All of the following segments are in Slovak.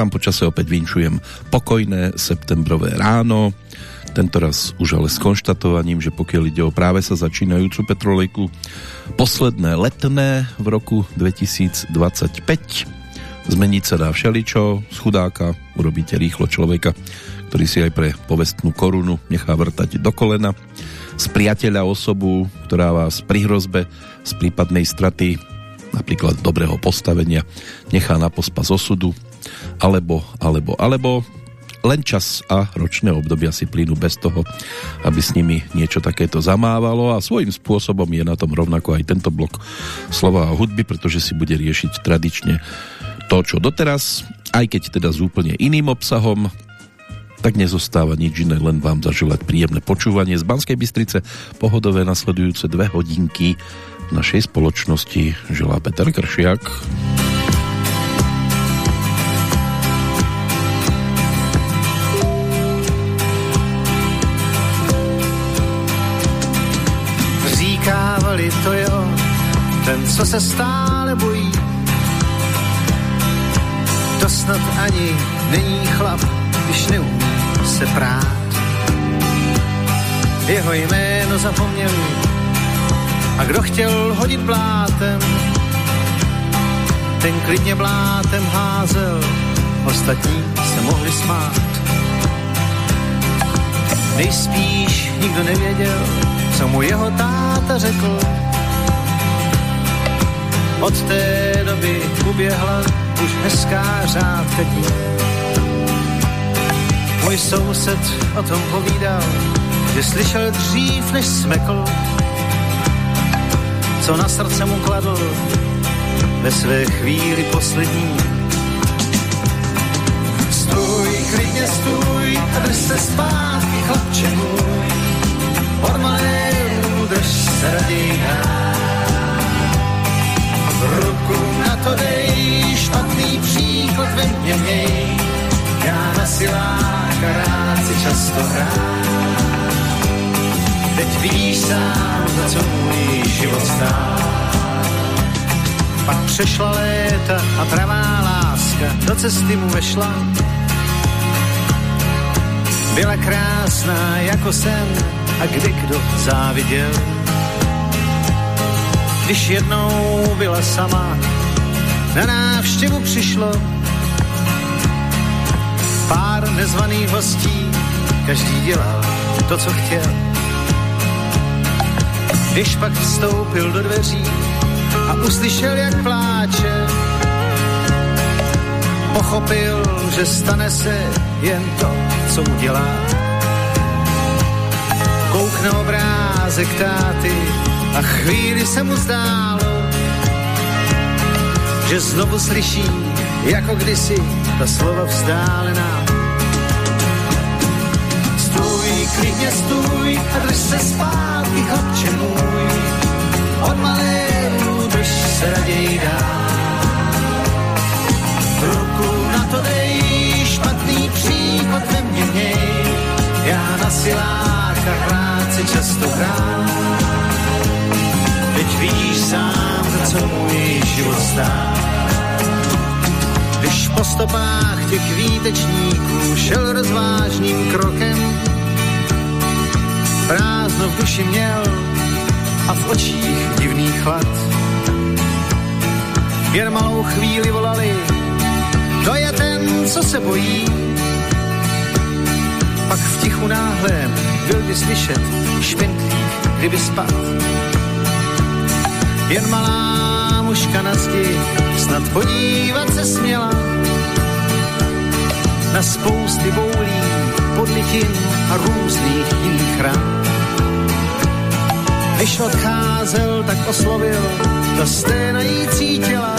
vám počase opäť vinčujem pokojné septembrové ráno, tentoraz už ale s konštatovaním, že pokiaľ ide o práve sa začínajúcu petrolejku, posledné letné v roku 2025, zmeniť sa dá všeličo, z chudáka urobíte rýchlo človeka, ktorý si aj pre povestnú korunu nechá vrtať do kolena, z priateľa osobu, ktorá vás pri hrozbe z prípadnej straty napríklad dobrého postavenia nechá na pospas osudu alebo, alebo, alebo len čas a ročné obdobia si plynú bez toho, aby s nimi niečo takéto zamávalo a svojím spôsobom je na tom rovnako aj tento blok slova a hudby, pretože si bude riešiť tradične to, čo doteraz, aj keď teda s úplne iným obsahom, tak nezostáva nič iné, len vám zaželať príjemné počúvanie z Banskej Bystrice, pohodové nasledujúce dve hodinky našej spoločnosti želá Peter Kršiak. Co se stále bojí. To snad ani není chlap, když neumí se prát. Jeho jméno zapomněli a kdo chtěl hodit blátem, ten klidně blátem házel, ostatní se mohli smát. Nejspíš nikdo nevěděl, co mu jeho táta řekl. Od té doby uběhla už hezká řádka dní. Můj soused o tom povídal, že slyšel dřív, než smekl, co na srdce mu kladl ve své chvíli poslední. Stůj, klidně stůj a drž se zpátky, chlapče od maléru drž se raději Ruku na to dej, špatný příklad ve mně měj, já na siláka rád si často hrám Teď vidíš sám, za co můj život stál. Pak přešla léta a pravá láska do cesty mu vešla. Byla krásná jako sen a kdy kdo záviděl. Když jednou byla sama, na návštěvu přišlo pár nezvaných hostí, každý dělal to, co chtěl když pak vstoupil do dveří a uslyšel, jak pláče, pochopil, že stane se jen to, co udělá. Koukne obrázek táty a chvíli se mu zdálo, že znovu slyší, jako kdysi ta slova vzdálená. Stůj, klidně stůj a drž se zpátky, chlapče můj. Od maléru drž se raději dá. Ruku na to dej, špatný příklad ve mně měj. Já na siláka rád si často hrám. Teď vidíš sám, za co můj život stál. Když po stopách těch výtečníků šel rozvážným krokem, prázdno v duši měl a v očích divný chlad. Jen malou chvíli volali, to je ten, co se bojí. Pak v tichu náhlém byl by slyšet špentlík, kdyby spad. Jen malá mužka na zdi snad podívat se směla na spousty boulí, podlitin a různých jiných ran. Když odcházel, tak oslovil to sténající těla.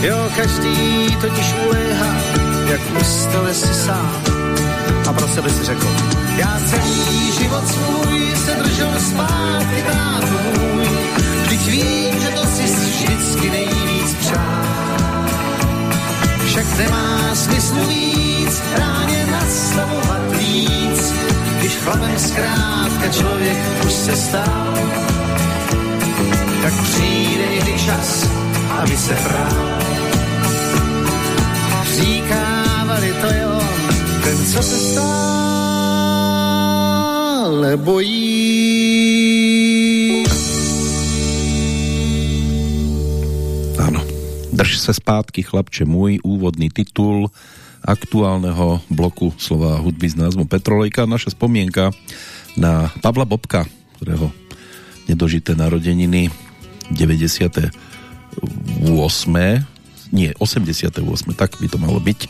Jo, každý totiž uléhá, jak ustale si sám. A pro sebe si řekl, Já celý život svůj se držel zpátky brátu můj, vždyť vím, že to si vždycky nejvíc přál. Však nemá smyslu víc, ráně nastavovat víc, když chlapem zkrátka člověk už se stal. Tak přijde i čas, aby se hrál. Říkávali to jo, ten co se stal bojí. Áno, drž se zpátky, chlapče môj, úvodný titul aktuálneho bloku slova hudby s názvom Petrolejka. Naša spomienka na Pavla Bobka, ktorého nedožité narodeniny 98 nie, 88, tak by to malo byť,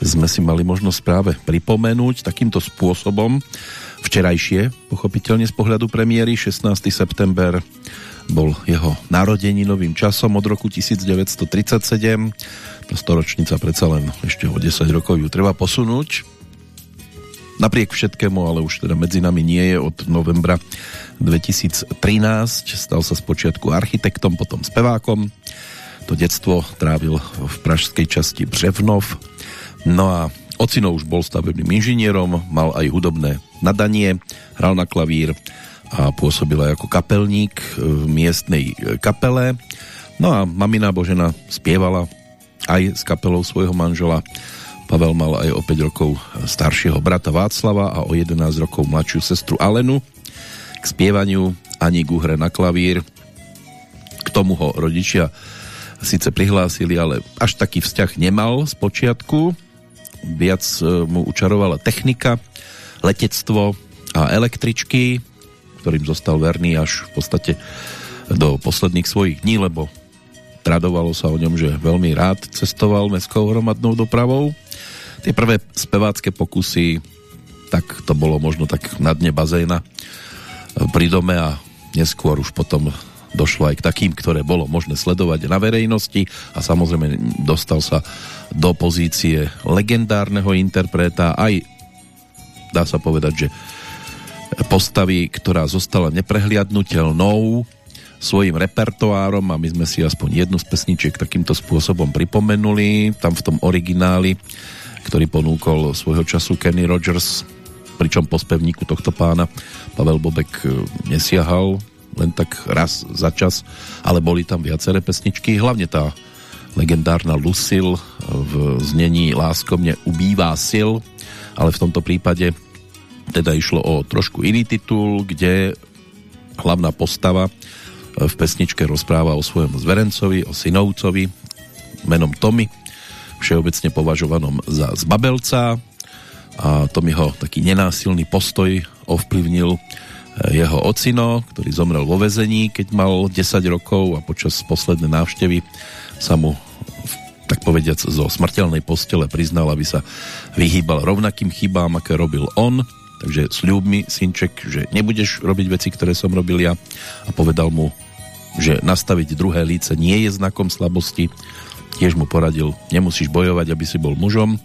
sme si mali možnosť práve pripomenúť takýmto spôsobom. Včerajšie, pochopiteľne z pohľadu premiéry, 16. september bol jeho narodeninovým časom od roku 1937. Tá storočnica predsa len ešte o 10 rokov ju treba posunúť. Napriek všetkému, ale už teda medzi nami nie je od novembra 2013. Stal sa spočiatku architektom, potom spevákom to detstvo trávil v pražskej časti Břevnov. No a ocino už bol stavebným inžinierom, mal aj hudobné nadanie, hral na klavír a pôsobil aj ako kapelník v miestnej kapele. No a mamina Božena spievala aj s kapelou svojho manžela. Pavel mal aj o 5 rokov staršieho brata Václava a o 11 rokov mladšiu sestru Alenu. K spievaniu ani k hre na klavír. K tomu ho rodičia síce prihlásili, ale až taký vzťah nemal z počiatku. Viac e, mu učarovala technika, letectvo a električky, ktorým zostal verný až v podstate do posledných svojich dní, lebo tradovalo sa o ňom, že veľmi rád cestoval mestskou hromadnou dopravou. Tie prvé spevácké pokusy, tak to bolo možno tak na dne bazéna pri dome a neskôr už potom došlo aj k takým, ktoré bolo možné sledovať na verejnosti a samozrejme dostal sa do pozície legendárneho interpreta. Aj dá sa povedať, že postavy, ktorá zostala neprehliadnutelnou svojim repertoárom a my sme si aspoň jednu z pesničiek takýmto spôsobom pripomenuli, tam v tom origináli, ktorý ponúkol svojho času Kenny Rogers, pričom po spevníku tohto pána Pavel Bobek nesiahal len tak raz za čas, ale boli tam viaceré pesničky, hlavne tá legendárna Lucille v znení Lásko mne ubývá sil, ale v tomto prípade teda išlo o trošku iný titul, kde hlavná postava v pesničke rozpráva o svojom zverencovi, o synovcovi menom Tommy, všeobecne považovanom za zbabelca. A Tommyho taký nenásilný postoj ovplyvnil jeho ocino, ktorý zomrel vo vezení, keď mal 10 rokov a počas poslednej návštevy sa mu tak povediac zo smrteľnej postele priznal, aby sa vyhýbal rovnakým chybám, aké robil on. Takže sľub mi, synček, že nebudeš robiť veci, ktoré som robil ja a povedal mu, že nastaviť druhé líce nie je znakom slabosti. Tiež mu poradil, nemusíš bojovať, aby si bol mužom,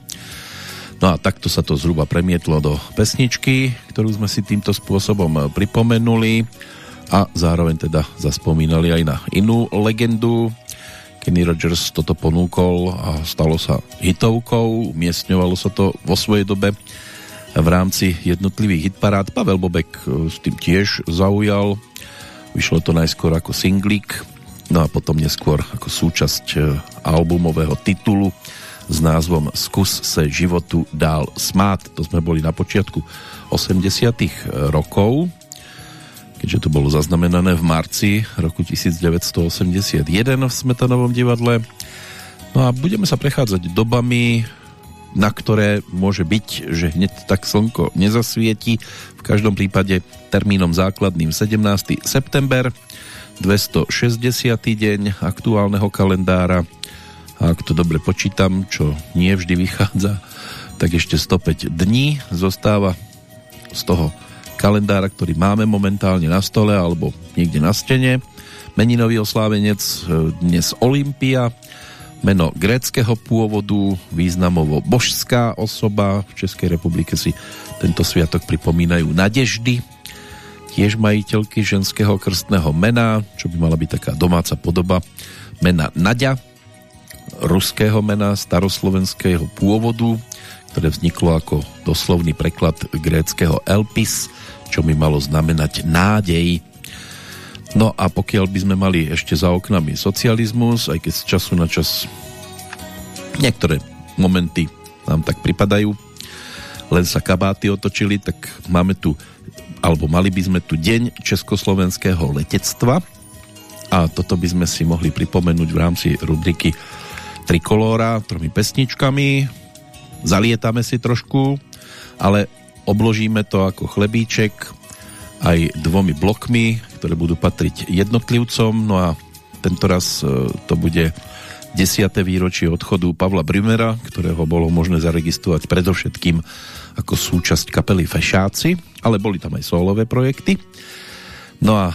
No a takto sa to zhruba premietlo do pesničky, ktorú sme si týmto spôsobom pripomenuli a zároveň teda zaspomínali aj na inú legendu. Kenny Rogers toto ponúkol a stalo sa hitovkou, umiestňovalo sa to vo svojej dobe v rámci jednotlivých hitparád. Pavel Bobek e, s tým tiež zaujal. Vyšlo to najskôr ako singlik, no a potom neskôr ako súčasť e, albumového titulu s názvom Skús se životu dál smát. To sme boli na počiatku 80 rokov, keďže to bolo zaznamenané v marci roku 1981 v Smetanovom divadle. No a budeme sa prechádzať dobami, na ktoré môže byť, že hneď tak slnko nezasvieti. V každom prípade termínom základným 17. september, 260. deň aktuálneho kalendára a ak to dobre počítam, čo nie vždy vychádza, tak ešte 105 dní zostáva z toho kalendára, ktorý máme momentálne na stole alebo niekde na stene. Meninový oslávenec e, dnes Olympia, meno gréckého pôvodu, významovo božská osoba. V Českej republike si tento sviatok pripomínajú Nadeždy, tiež majiteľky ženského krstného mena, čo by mala byť taká domáca podoba mena Nadia ruského mena staroslovenského pôvodu, ktoré vzniklo ako doslovný preklad gréckého Elpis, čo by malo znamenať nádej. No a pokiaľ by sme mali ešte za oknami socializmus, aj keď z času na čas niektoré momenty nám tak pripadajú len sa kabáty otočili, tak máme tu, alebo mali by sme tu deň československého letectva a toto by sme si mohli pripomenúť v rámci rubriky Trikolóra tromi pesničkami. Zalietame si trošku, ale obložíme to ako chlebíček aj dvomi blokmi, ktoré budú patriť jednotlivcom. No a tento raz e, to bude 10. výročie odchodu Pavla Brümera, ktorého bolo možné zaregistrovať predovšetkým ako súčasť kapely Fešáci, ale boli tam aj solové projekty. No a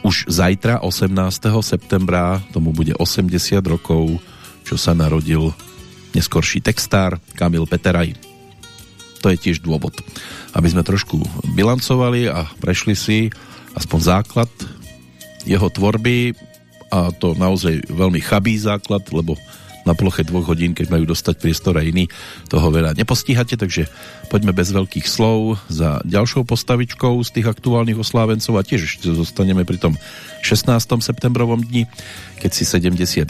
už zajtra, 18. septembra, tomu bude 80 rokov, čo sa narodil neskorší textár Kamil Peteraj. To je tiež dôvod, aby sme trošku bilancovali a prešli si aspoň základ jeho tvorby a to naozaj veľmi chabý základ, lebo na ploche dvoch hodín, keď majú dostať priestor a iný, toho veľa nepostíhate, takže poďme bez veľkých slov za ďalšou postavičkou z tých aktuálnych oslávencov a tiež ešte zostaneme pri tom 16. septembrovom dni, keď si 71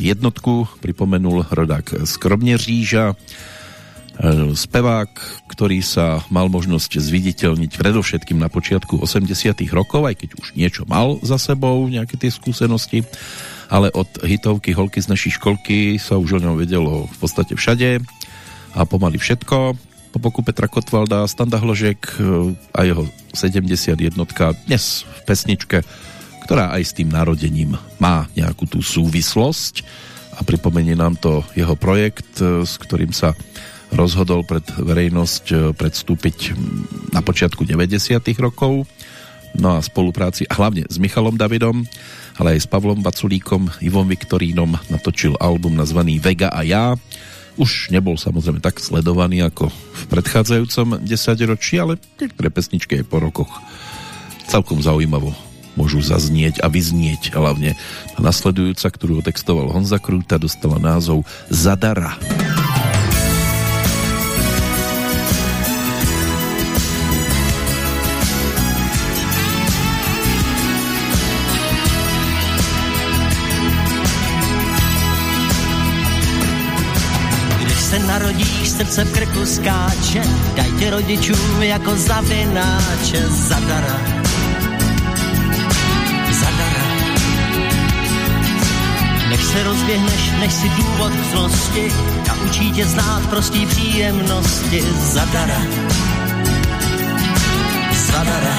pripomenul rodák Skromne Říža, e, spevák, ktorý sa mal možnosť zviditeľniť predovšetkým na počiatku 80 rokov, aj keď už niečo mal za sebou, nejaké tie skúsenosti ale od hitovky Holky z našej školky sa už o ňom vedelo v podstate všade a pomaly všetko. Po boku Petra Kotvalda, Standa Hložek e, a jeho 71 dnes v pesničke, ktorá aj s tým narodením má nejakú tú súvislosť a pripomenie nám to jeho projekt, e, s ktorým sa rozhodol pred verejnosť e, predstúpiť na počiatku 90. rokov no a spolupráci a hlavne s Michalom Davidom ale aj s Pavlom Baculíkom, Ivom Viktorínom natočil album nazvaný Vega a ja. Už nebol samozrejme tak sledovaný ako v predchádzajúcom desaťročí, ale niektoré pesničky aj po rokoch celkom zaujímavo môžu zaznieť a vyznieť. Hlavne nasledujúca, ktorú textoval Honza Krúta, dostala názov Zadara. Zadara. Srdce v krku skáče, daj tě rodičům jako zavináče, zadara. Zadara. Než se rozběhneš, než si důvod k zlosti, naučí tě znát prostý příjemnosti, zadara. Zadara.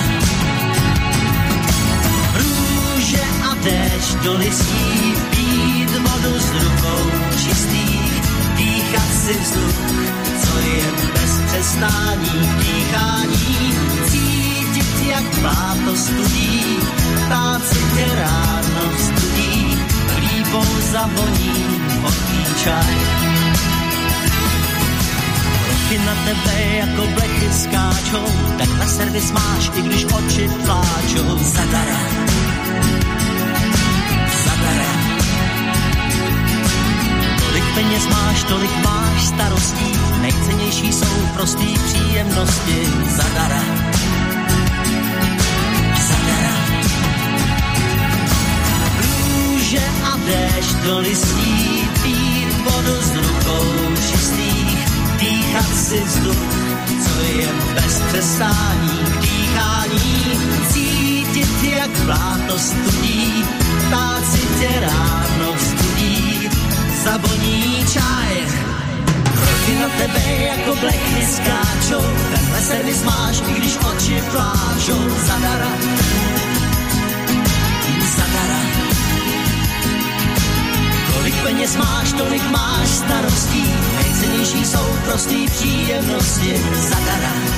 Růže a déšť do listí, pít vodu z rukou čistý dýchat si vzduch, co je bez přestání dýchání, cítit, jak pláto studí, ptát si tě ráno studí, líbou zavoní horký čaj. Roky na tebe jako blechy skáčou, tak na servis máš, i když oči pláčou. Zadara peněz máš, tolik máš starostí, nejcennější jsou prostý příjemnosti. Zadara. Zadara. Růže a déšť do listí, pít vodu z rukou čistých, dýchat si vzduch, co je bez přestání. Dýchání, cítit, jak vláto studí, ptát si tě ráno studí, zavoní čaj. Roky na tebe jako blechy skáčou, tenhle servis máš, i když oči pláčou. Zadara, zadara. Kolik peněz máš, tolik máš starostí, nejcennější jsou prostý příjemnosti. Zadara, zadara.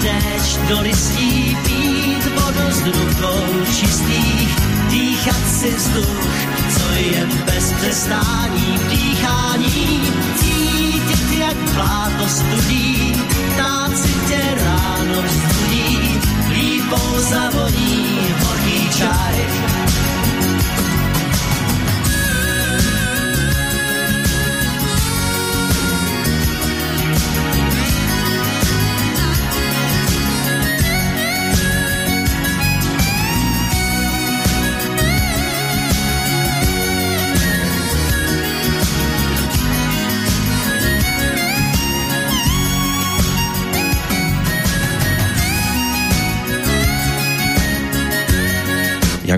Déšť do listí pít vodu z rukou čistých, dýchat si vzduch, co je bez přestání dýchání, cítit jak pláto studí, tát si tě ráno vzbudí, lípou zavoní horký čaj.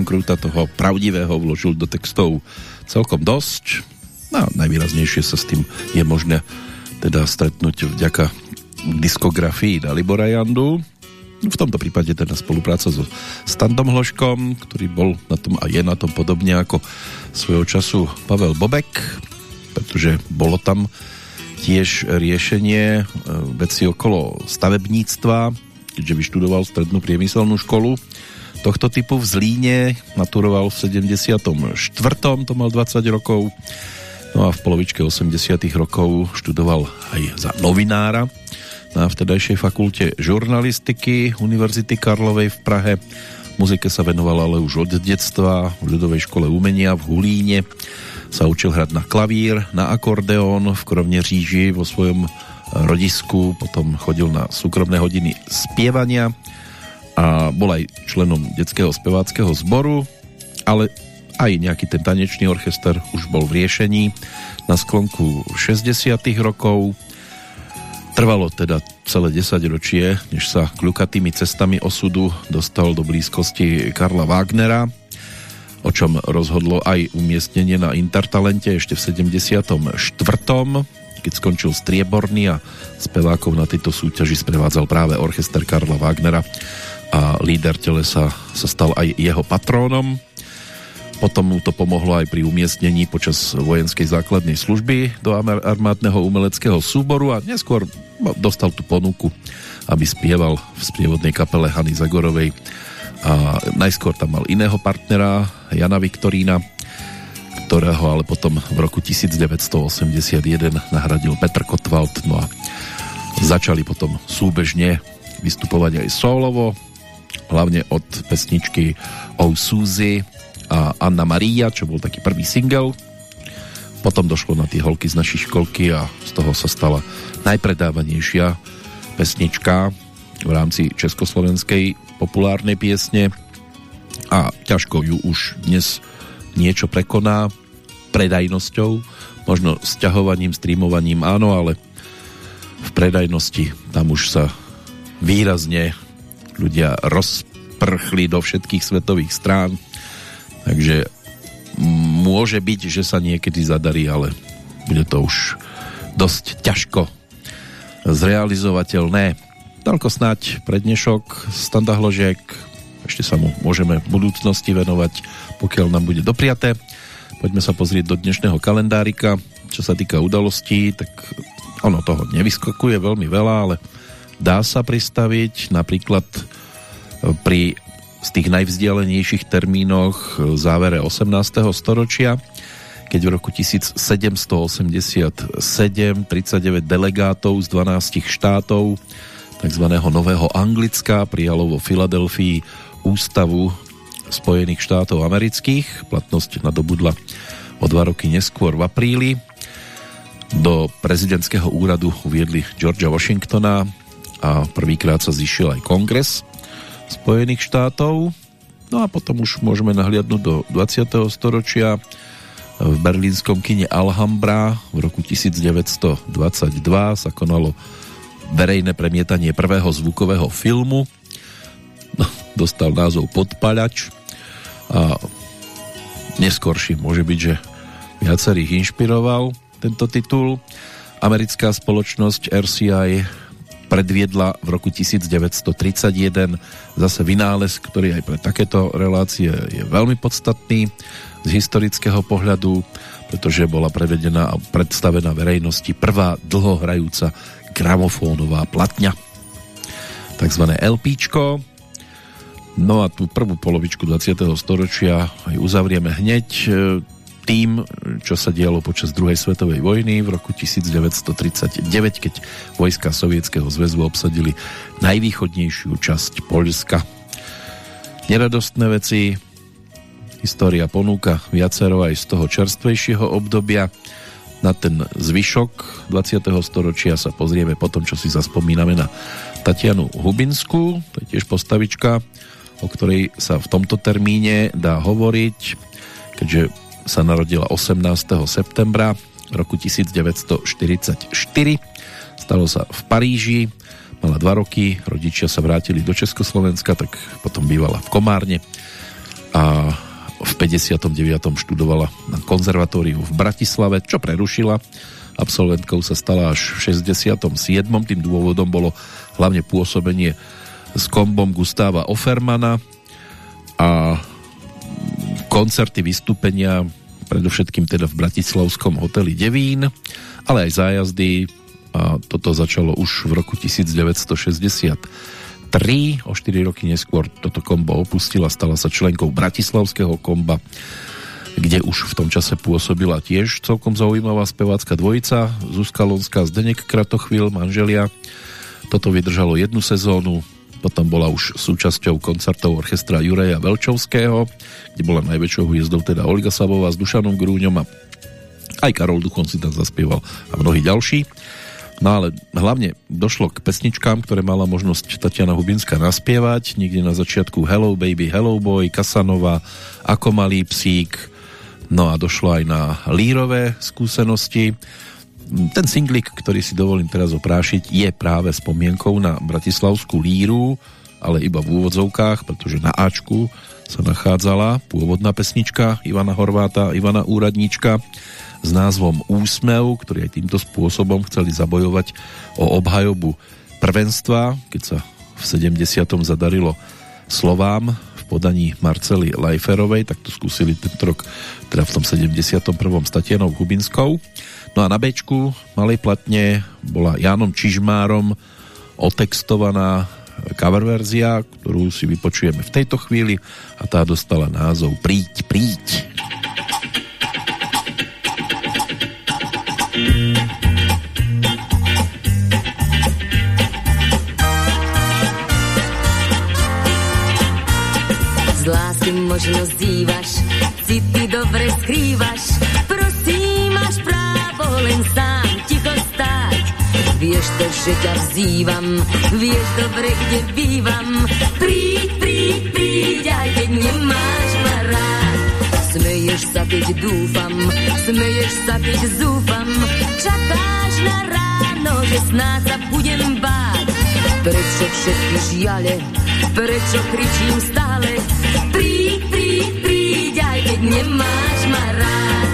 Kruta toho pravdivého vložil do textov celkom dosť. No, najvýraznejšie sa s tým je možné teda stretnúť vďaka diskografii Dalibora Jandu. V tomto prípade teda spolupráca so Standom Hloškom, ktorý bol na tom a je na tom podobne ako svojho času Pavel Bobek, pretože bolo tam tiež riešenie e, veci okolo stavebníctva, keďže vyštudoval strednú priemyselnú školu tohto typu v Zlíne, maturoval v 74. to mal 20 rokov, no a v polovičke 80 rokov študoval aj za novinára na vtedajšej fakulte žurnalistiky Univerzity Karlovej v Prahe. Muzike sa venoval ale už od detstva v ľudovej škole umenia v Hulíne. Sa učil hrať na klavír, na akordeón v Krovneříži vo svojom rodisku, potom chodil na súkromné hodiny spievania a bol aj členom detského speváckého zboru, ale aj nejaký ten tanečný orchester už bol v riešení na sklonku 60 rokov. Trvalo teda celé 10 ročie, než sa kľukatými cestami osudu dostal do blízkosti Karla Wagnera, o čom rozhodlo aj umiestnenie na Intertalente ešte v 74. Keď skončil strieborný a spevákov na tejto súťaži sprevádzal práve orchester Karla Wagnera a líder telesa sa stal aj jeho patrónom. Potom mu to pomohlo aj pri umiestnení počas vojenskej základnej služby do armádneho umeleckého súboru a neskôr dostal tú ponuku, aby spieval v sprievodnej kapele Hany Zagorovej. A najskôr tam mal iného partnera, Jana Viktorína, ktorého ale potom v roku 1981 nahradil Petr Kotwald, no a začali potom súbežne vystupovať aj solovo, hlavne od pesničky O Suzy a Anna Maria, čo bol taký prvý single. Potom došlo na tie holky z našej školky a z toho sa stala najpredávanejšia pesnička v rámci československej populárnej piesne a ťažko ju už dnes niečo prekoná predajnosťou, možno sťahovaním, streamovaním áno, ale v predajnosti tam už sa výrazne ľudia rozprchli do všetkých svetových strán. Takže môže byť, že sa niekedy zadarí, ale bude to už dosť ťažko zrealizovateľné. Toľko snať pre dnešok Standa Hložek. Ešte sa mu môžeme v budúcnosti venovať, pokiaľ nám bude dopriaté. Poďme sa pozrieť do dnešného kalendárika. Čo sa týka udalostí, tak ono toho nevyskakuje veľmi veľa, ale dá sa pristaviť napríklad e, pri z tých najvzdialenejších termínoch v závere 18. storočia, keď v roku 1787 39 delegátov z 12 štátov tzv. Nového Anglicka prijalo vo Filadelfii ústavu Spojených štátov amerických. Platnosť nadobudla o dva roky neskôr v apríli. Do prezidentského úradu uviedli Georgia Washingtona a prvýkrát sa zišiel aj kongres Spojených štátov. No a potom už môžeme nahliadnúť do 20. storočia v berlínskom kine Alhambra v roku 1922 sa konalo verejné premietanie prvého zvukového filmu. No, dostal názov Podpalač a neskorší môže byť, že viacerých inšpiroval tento titul. Americká spoločnosť RCI predviedla v roku 1931 zase vynález, ktorý aj pre takéto relácie je veľmi podstatný z historického pohľadu, pretože bola prevedená a predstavená verejnosti prvá dlhohrajúca gramofónová platňa, takzvané LPčko. No a tú prvú polovičku 20. storočia aj uzavrieme hneď tým, čo sa dialo počas druhej svetovej vojny v roku 1939, keď vojska Sovietskeho zväzu obsadili najvýchodnejšiu časť Poľska. Neradostné veci, história ponúka viacero aj z toho čerstvejšieho obdobia. Na ten zvyšok 20. storočia sa pozrieme potom, čo si zaspomíname na Tatianu Hubinskú, to je tiež postavička, o ktorej sa v tomto termíne dá hovoriť, keďže sa narodila 18. septembra roku 1944. Stalo sa v Paríži, mala dva roky, rodičia sa vrátili do Československa, tak potom bývala v Komárne. a v 59. študovala na konzervatóriu v Bratislave, čo prerušila. Absolventkou sa stala až v 67. Tým dôvodom bolo hlavne pôsobenie s kombom Gustáva Offermana a koncerty, vystúpenia predovšetkým teda v bratislavskom hoteli Devín, ale aj zájazdy a toto začalo už v roku 1963. O 4 roky neskôr toto kombo opustila, stala sa členkou bratislavského komba, kde už v tom čase pôsobila tiež celkom zaujímavá spevácka dvojica Zuzka Lonská, Zdenek Kratochvil, manželia. Toto vydržalo jednu sezónu, potom bola už súčasťou koncertov orchestra Jureja Velčovského, kde bola najväčšou hviezdou teda Olga Savová s Dušanom Grúňom a aj Karol Duchon si tam zaspieval a mnohí ďalší. No ale hlavne došlo k pesničkám, ktoré mala možnosť Tatiana Hubinská naspievať. Niekde na začiatku Hello Baby, Hello Boy, Kasanova, Ako malý psík. No a došlo aj na lírové skúsenosti. Ten singlik, ktorý si dovolím teraz oprášiť, je práve spomienkou na Bratislavskú líru, ale iba v úvodzovkách, pretože na Ačku sa nachádzala pôvodná pesnička Ivana Horváta, Ivana Úradníčka s názvom Úsmev, ktorý aj týmto spôsobom chceli zabojovať o obhajobu prvenstva, keď sa v 70. zadarilo Slovám v podaní Marcely Lajferovej, tak to skúsili tento rok teda v tom 71. s Tatianou Hubinskou. No a na Bčku malej platne bola Jánom Čižmárom otextovaná cover verzia, ktorú si vypočujeme v tejto chvíli a tá dostala názov Príď, príď. Z lásky možno zdívaš, city dobre skrývaš, Vieš to, že ťa vzývam, vieš dobre, kde bývam, príď, príď, príď, aj keď nemáš ma rád. Smeješ sa, keď dúfam, smeješ sa, keď zúfam, čakáš na ráno, že snáď sa budem báť. Prečo všetky žiale, prečo kričím stále, príď, príď, príď, aj keď nemáš ma rád.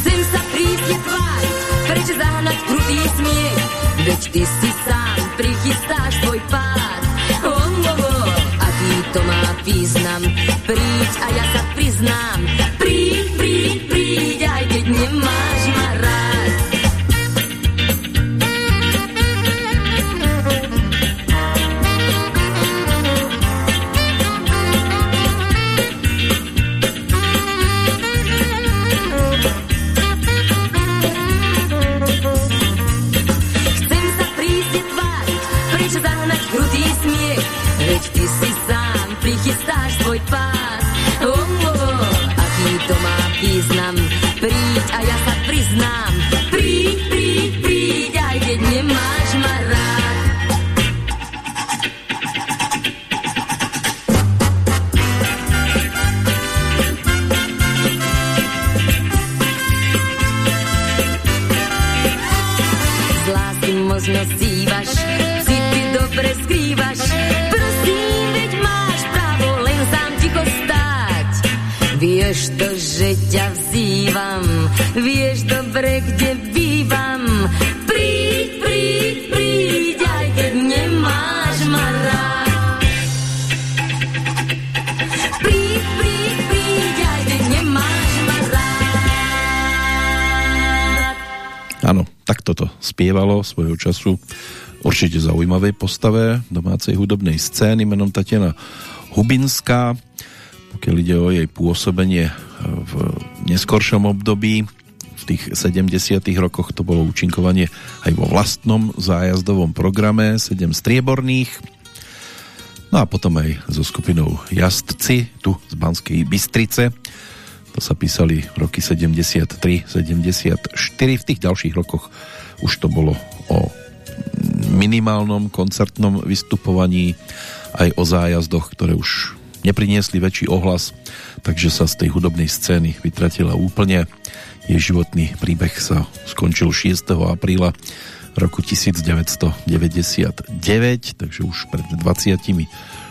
Chcem sa prísne tváriť, preč zahnať krutý smiech, veď ty si sám prichystáš svoj pád. Oh, oh, oh, aký to má význam, príď a ja sa priznám, príď, príď, príď, aj keď nemáš prichystáš svoj Vieš to, že ťa vzývam, vieš dobre, kde bývam. Príď, príď, príď, aj keď nemáš ma rád. Príď, príď, príď, aj keď nemáš ma rád. Áno, tak toto spievalo svojho času určite zaujímavej postave domácej hudobnej scény menom Tatiana Hubinská. Pokiaľ ide o jej pôsobenie v neskoršom období, v tých 70 rokoch to bolo účinkovanie aj vo vlastnom zájazdovom programe 7 strieborných. No a potom aj so skupinou Jazdci tu z Banskej Bystrice. To sa písali roky 73, 74 v tých ďalších rokoch už to bolo o minimálnom koncertnom vystupovaní aj o zájazdoch, ktoré už nepriniesli väčší ohlas, takže sa z tej hudobnej scény vytratila úplne. Jej životný príbeh sa skončil 6. apríla roku 1999, takže už pred 24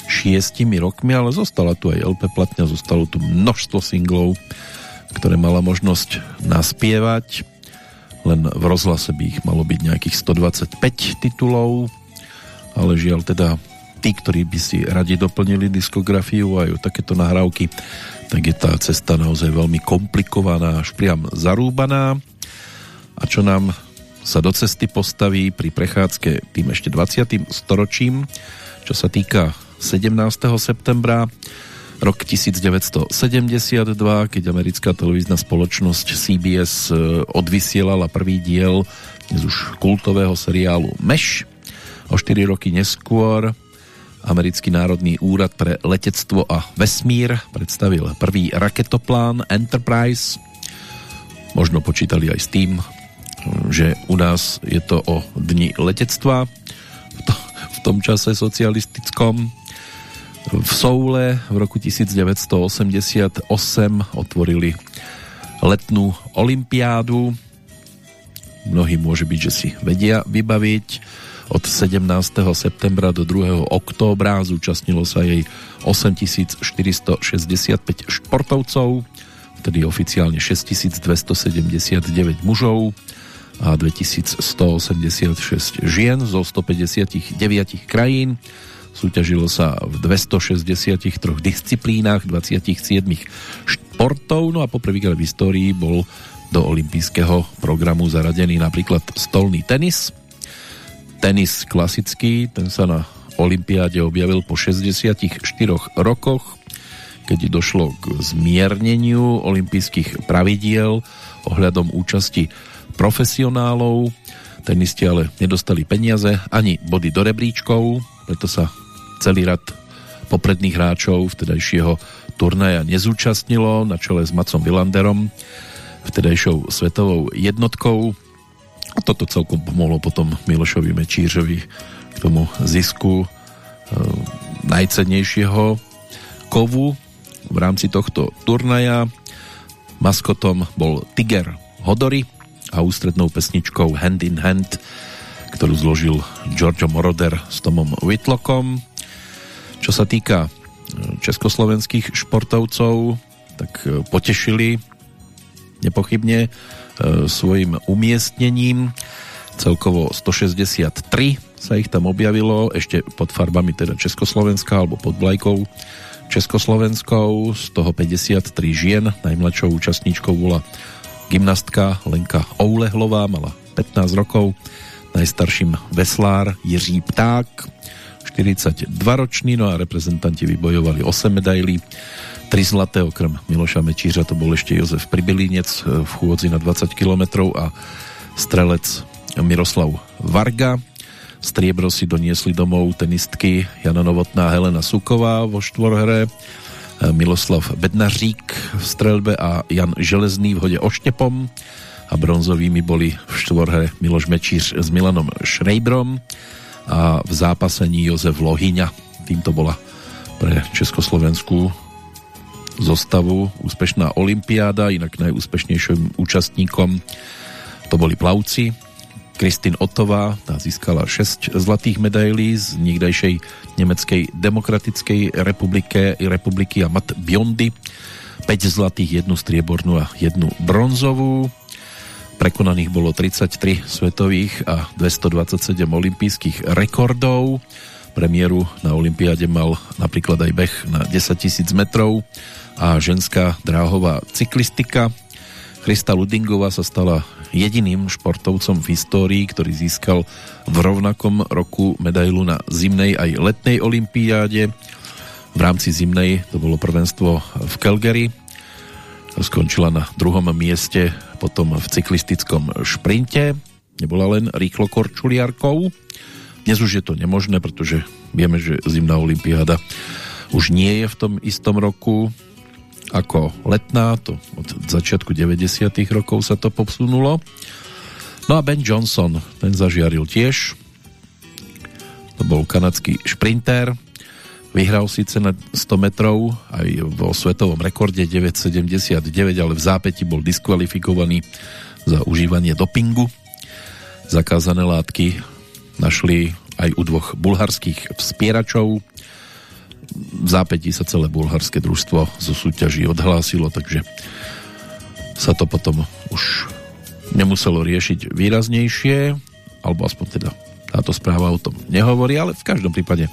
šiestimi rokmi, ale zostala tu aj LP platňa, zostalo tu množstvo singlov, ktoré mala možnosť naspievať. Len v rozhlase by ich malo byť nejakých 125 titulov, ale žiaľ teda tí, ktorí by si radi doplnili diskografiu aj takéto nahrávky, tak je tá cesta naozaj veľmi komplikovaná, až priam zarúbaná. A čo nám sa do cesty postaví pri prechádzke tým ešte 20. storočím, čo sa týka 17. septembra rok 1972, keď americká televízna spoločnosť CBS e, odvysielala prvý diel dnes už kultového seriálu Mesh. O 4 roky neskôr Americký národný úrad pre letectvo a vesmír predstavil prvý raketoplán Enterprise. Možno počítali aj s tým, že u nás je to o dni letectva v tom čase socialistickom. V Soule v roku 1988 otvorili letnú olympiádu. Mnohí môže byť, že si vedia vybaviť. Od 17. septembra do 2. októbra zúčastnilo sa jej 8465 športovcov, vtedy oficiálne 6279 mužov a 2186 žien zo 159 krajín. Súťažilo sa v 263 disciplínach 27 športov, no a poprvýkrát v histórii bol do olympijského programu zaradený napríklad stolný tenis. Tenis klasický, ten sa na olympiáde objavil po 64 rokoch, keď došlo k zmierneniu olympijských pravidiel ohľadom účasti profesionálov. Tenisti ale nedostali peniaze ani body do rebríčkov, preto sa celý rad popredných hráčov vtedajšieho turnaja nezúčastnilo na čele s Macom Vilanderom, vtedajšou svetovou jednotkou. A toto celkom pomohlo potom Milošovi Mečířovi k tomu zisku e, najcennejšieho kovu v rámci tohto turnaja. Maskotom bol Tiger Hodory, a ústrednou pesničkou Hand in Hand, ktorú zložil Giorgio Moroder s Tomom Whitlockom. Čo sa týka e, československých športovcov, tak e, potešili nepochybne svojim umiestnením. Celkovo 163 sa ich tam objavilo, ešte pod farbami teda Československa alebo pod vlajkou Československou, z toho 53 žien, najmladšou účastníčkou bola Gymnastka Lenka Oulehlová mala 15 rokov, najstarším veslár Jiří Pták, 42-ročný, no a reprezentanti vybojovali 8 medailí, 3 zlaté, okrem Miloša Mečířa to bol ešte Jozef Pribylinec v chôdzi na 20 km a strelec Miroslav Varga. Striebro si doniesli domov tenistky Jana Novotná Helena Suková vo štvorhre Miloslav Bednařík v strelbe a Jan Železný v hode oštepom a bronzovými boli v štvorhe Miloš Mečíř s Milanom Šrejbrom a v zápasení Jozef Lohyňa. Týmto bola pre Československú zostavu úspešná olimpiáda, inak najúspešnejším účastníkom to boli plavci, Kristin Otová, tá získala 6 zlatých medailí z nikdajšej Nemeckej demokratickej republike, republiky a Mat Biondy 5 zlatých, jednu striebornú a jednu bronzovú. Prekonaných bolo 33 svetových a 227 olympijských rekordov. Premiéru na olympiáde mal napríklad aj beh na 10 tisíc metrov a ženská dráhová cyklistika. Krista Ludingová sa stala jediným športovcom v histórii, ktorý získal v rovnakom roku medailu na zimnej aj letnej olimpiáde. V rámci zimnej to bolo prvenstvo v Calgary. Skončila na druhom mieste potom v cyklistickom šprinte. Nebola len rýchlo korčuliarkou. Dnes už je to nemožné, pretože vieme, že zimná olimpiáda už nie je v tom istom roku ako letná, to od začiatku 90. rokov sa to posunulo. No a Ben Johnson, ten zažiaril tiež. To bol kanadský šprinter. Vyhral síce na 100 metrov aj vo svetovom rekorde 9,79, ale v zápäti bol diskvalifikovaný za užívanie dopingu. Zakázané látky našli aj u dvoch bulharských vspieračov v zápätí sa celé bulharské družstvo zo súťaží odhlásilo, takže sa to potom už nemuselo riešiť výraznejšie, alebo aspoň teda táto správa o tom nehovorí, ale v každom prípade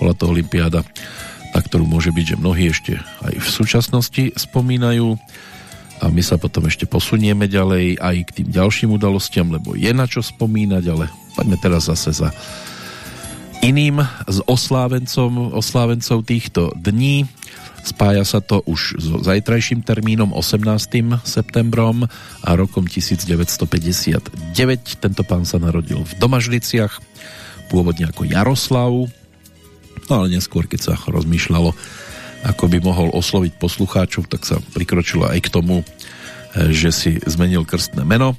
bola to Olympiáda, na ktorú môže byť, že mnohí ešte aj v súčasnosti spomínajú. A my sa potom ešte posunieme ďalej aj k tým ďalším udalostiam, lebo je na čo spomínať, ale poďme teraz zase za iným s oslávencom, oslávencov týchto dní. Spája sa to už so zajtrajším termínom 18. septembrom a rokom 1959. Tento pán sa narodil v Domažliciach, pôvodne ako Jaroslav, no ale neskôr, keď sa rozmýšľalo, ako by mohol osloviť poslucháčov, tak sa prikročilo aj k tomu, že si zmenil krstné meno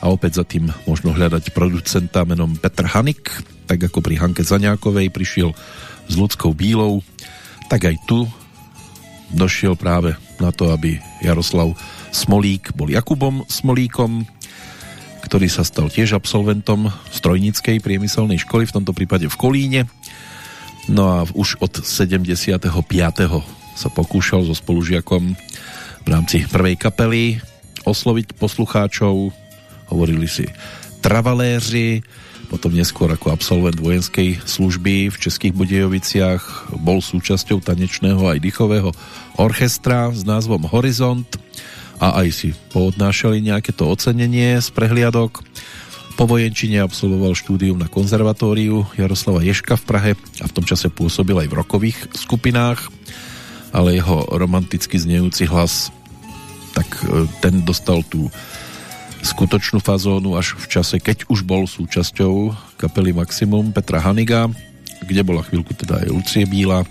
a opäť za tým možno hľadať producenta menom Petr Hanik, tak ako pri Hanke Zaňákovej prišiel s ľudskou bílou, tak aj tu došiel práve na to, aby Jaroslav Smolík bol Jakubom Smolíkom, ktorý sa stal tiež absolventom strojníckej priemyselnej školy, v tomto prípade v Kolíne. No a už od 75. sa pokúšal so spolužiakom v rámci prvej kapely osloviť poslucháčov, hovorili si travaléři, potom neskôr ako absolvent vojenskej služby v Českých Budejoviciach bol súčasťou tanečného aj dýchového orchestra s názvom Horizont a aj si poodnášali nejaké to ocenenie z prehliadok. Po vojenčine absolvoval štúdium na konzervatóriu Jaroslava Ješka v Prahe a v tom čase pôsobil aj v rokových skupinách, ale jeho romanticky znejúci hlas tak e, ten dostal tú skutočnú fazónu až v čase, keď už bol súčasťou kapely Maximum Petra Haniga, kde bola chvíľku teda aj Lucie Bíla,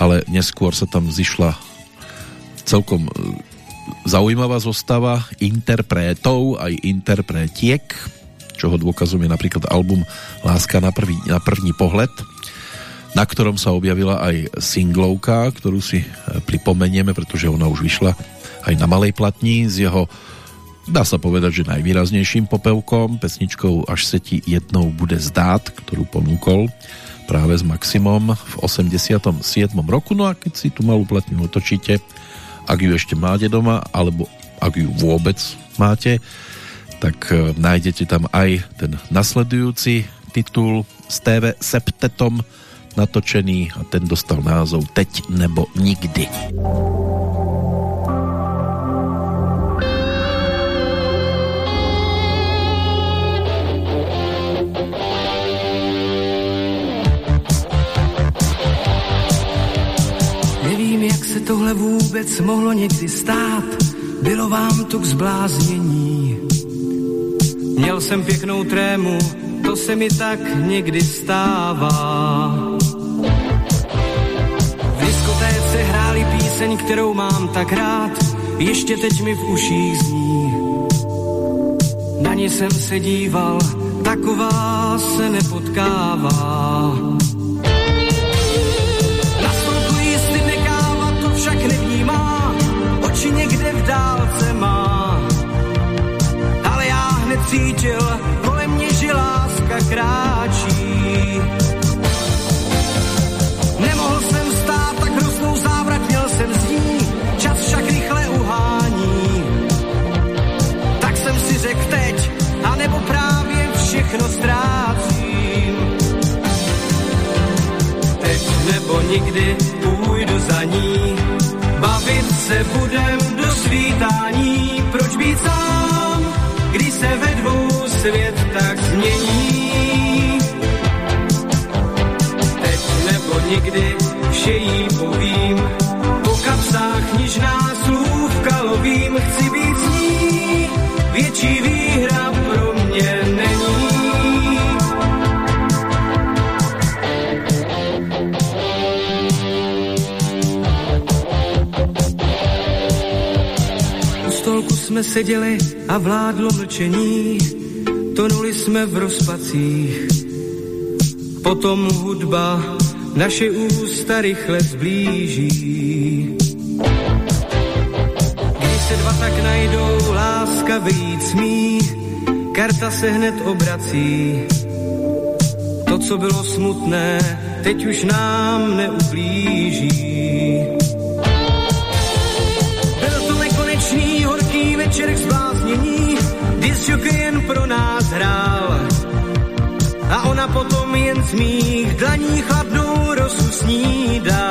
ale neskôr sa tam zišla celkom e, zaujímavá zostava interpretov aj interpretiek, čoho dôkazom je napríklad album Láska na prvý, na první pohled, na ktorom sa objavila aj singlovka, ktorú si e, pripomenieme, pretože ona už vyšla aj na malej platni z jeho dá sa povedať, že najvýraznejším popevkom, pesničkou Až se ti jednou bude zdát, ktorú ponúkol práve s Maximom v 87. roku. No a keď si tu malú platňu otočíte, ak ju ešte máte doma, alebo ak ju vôbec máte, tak e, nájdete tam aj ten nasledujúci titul s TV Septetom natočený a ten dostal názov Teď nebo nikdy. Se tohle vůbec mohlo někdy stát, bylo vám to k zbláznění. Měl jsem pěknou trému, to se mi tak někdy stává. V diskotéce hráli píseň, kterou mám tak rád, ještě teď mi v uších zní. Na ně jsem se díval, taková se nepotkává. Seděli a vládlo mlčení, tonuli jsme v rozpacích. Potom hudba naše ústa rychle zblíží. Když se dva tak najdou, láska víc mí, karta se hned obrací. To, co bylo smutné, teď už nám neublíží. Kdy jen pro nás hrál. A ona potom jen z mých dlaní chladnou rosu snídá.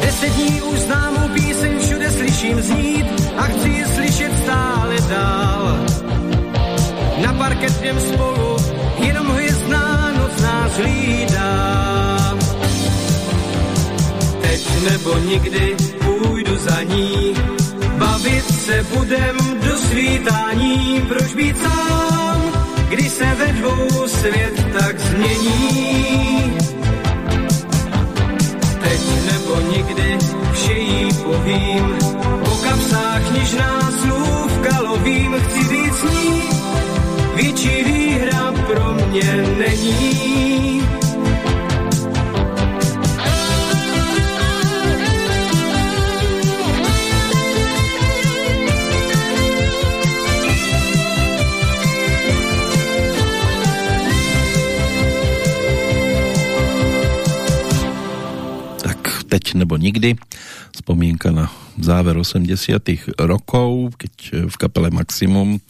Deset dní už známou píseň všude slyším znít a chci je slyšet stále dál. Na parket jdem spolu, jenom hvězdná noc nás hlídá. Teď nebo nikdy půjdu za ní, bavit se budem do svítání, proč být sám, když se ve dvou svět tak změní. Teď nebo nikdy vše jí povím, po kapsách knižná slůvka lovím, chci s ní, větší výhra pro mě není. Teď nebo nikdy. Spomienka na záver 80 rokov, keď v kapele Maximum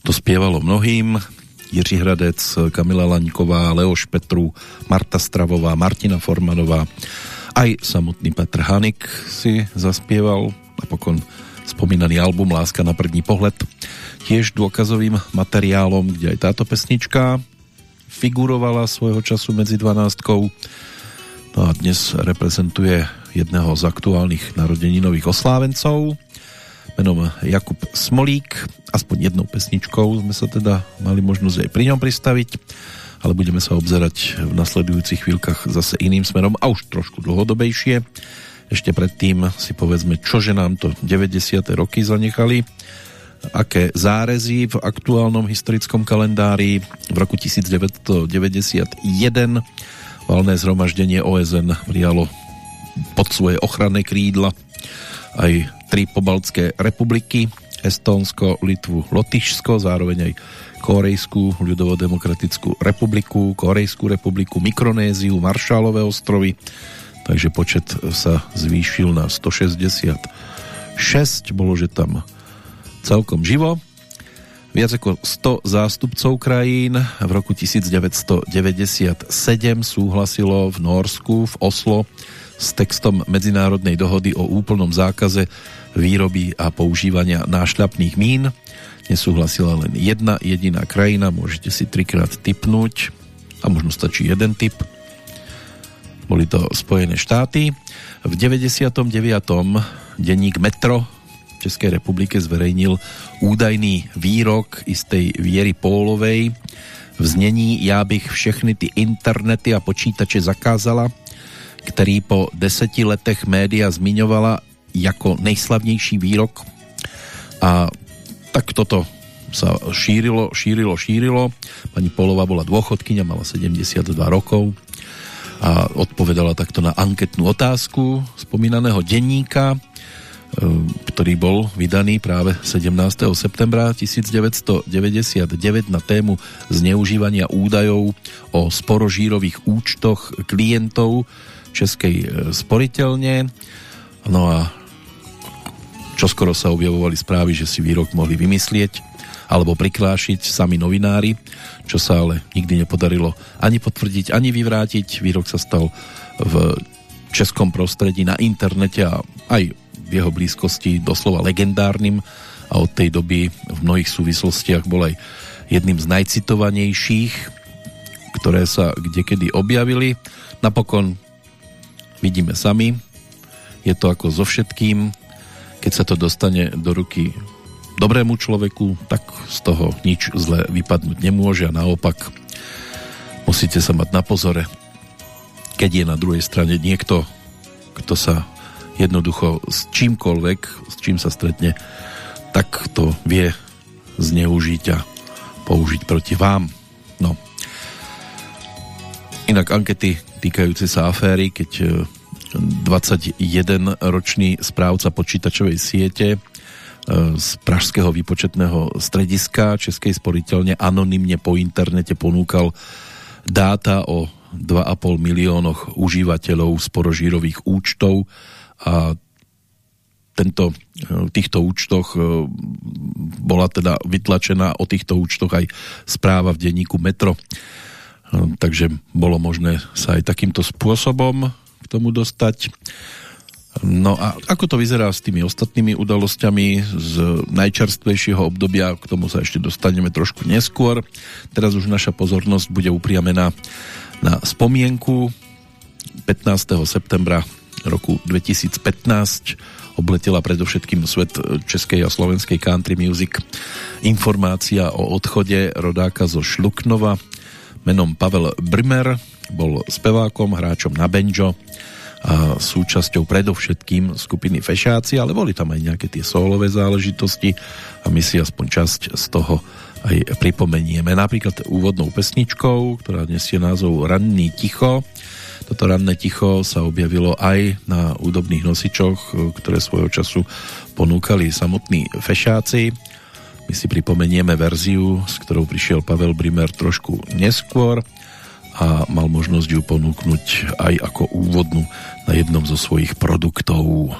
to spievalo mnohým. Jiří Hradec, Kamila Laňková, Leoš Petru, Marta Stravová, Martina Formanová, aj samotný Petr Hanik si zaspieval napokon spomínaný album Láska na první pohled tiež dôkazovým materiálom, kde aj táto pesnička figurovala svojho času medzi dvanáctkou no a dnes reprezentuje jedného z aktuálnych narodeninových oslávencov menom Jakub Smolík. Aspoň jednou pesničkou sme sa teda mali možnosť aj pri ňom pristaviť, ale budeme sa obzerať v nasledujúcich chvíľkach zase iným smerom a už trošku dlhodobejšie. Ešte predtým si povedzme, čože nám to 90. roky zanechali, aké zárezy v aktuálnom historickom kalendári v roku 1991 valné zhromaždenie OSN prijalo pod svoje ochranné krídla aj tri pobaltské republiky, Estónsko, Litvu, Lotyšsko, zároveň aj Korejskú ľudovodemokratickú republiku, Korejskú republiku, Mikronéziu, Maršálové ostrovy, takže počet sa zvýšil na 166, bolo že tam celkom živo. Viac ako 100 zástupcov krajín v roku 1997 súhlasilo v Norsku, v Oslo s textom medzinárodnej dohody o úplnom zákaze výroby a používania nášľapných mín. Nesúhlasila len jedna jediná krajina, môžete si trikrát typnúť a možno stačí jeden typ. Boli to Spojené štáty. V 99. denník Metro Českej republike zverejnil údajný výrok istej Viery Pólovej. V znení Já bych všechny ty internety a počítače zakázala který po deseti letech média zmiňovala jako nejslavnější výrok. A tak toto sa šírilo, šírilo, šírilo. Pani Polova bola dôchodkyňa, mala 72 rokov a odpovedala takto na anketnú otázku spomínaného denníka, ktorý bol vydaný práve 17. septembra 1999 na tému zneužívania údajov o sporožírových účtoch klientov Českej e, sporiteľne. No a čoskoro sa objavovali správy, že si výrok mohli vymyslieť alebo priklášiť sami novinári, čo sa ale nikdy nepodarilo ani potvrdiť, ani vyvrátiť. Výrok sa stal v českom prostredí na internete a aj v jeho blízkosti doslova legendárnym a od tej doby v mnohých súvislostiach bol aj jedným z najcitovanejších, ktoré sa kdekedy objavili. Napokon vidíme sami. Je to ako so všetkým, keď sa to dostane do ruky dobrému človeku, tak z toho nič zle vypadnúť nemôže a naopak musíte sa mať na pozore, keď je na druhej strane niekto, kto sa jednoducho s čímkoľvek, s čím sa stretne, tak to vie zneužiť a použiť proti vám. No. Inak ankety týkajúce sa aféry, keď 21-ročný správca počítačovej siete e, z Pražského výpočetného strediska Českej sporiteľne anonymne po internete ponúkal dáta o 2,5 miliónoch užívateľov sporožírových účtov a tento, v týchto účtoch bola teda vytlačená o týchto účtoch aj správa v denníku Metro. Takže bolo možné sa aj takýmto spôsobom k tomu dostať. No a ako to vyzerá s tými ostatnými udalosťami z najčerstvejšieho obdobia, k tomu sa ešte dostaneme trošku neskôr. Teraz už naša pozornosť bude upriamená na spomienku 15. septembra roku 2015 obletela predovšetkým svet českej a slovenskej country music informácia o odchode rodáka zo Šluknova menom Pavel Brimer bol spevákom, hráčom na banjo a súčasťou predovšetkým skupiny Fešáci, ale boli tam aj nejaké tie solové záležitosti a my si aspoň časť z toho aj pripomenieme. Napríklad úvodnou pesničkou, ktorá nesie názov Ranný ticho. Toto ranné ticho sa objavilo aj na údobných nosičoch, ktoré svojho času ponúkali samotní Fešáci. My si pripomenieme verziu, s ktorou prišiel Pavel Brimer trošku neskôr a mal možnosť ju ponúknuť aj ako úvodnú na jednom zo svojich produktov.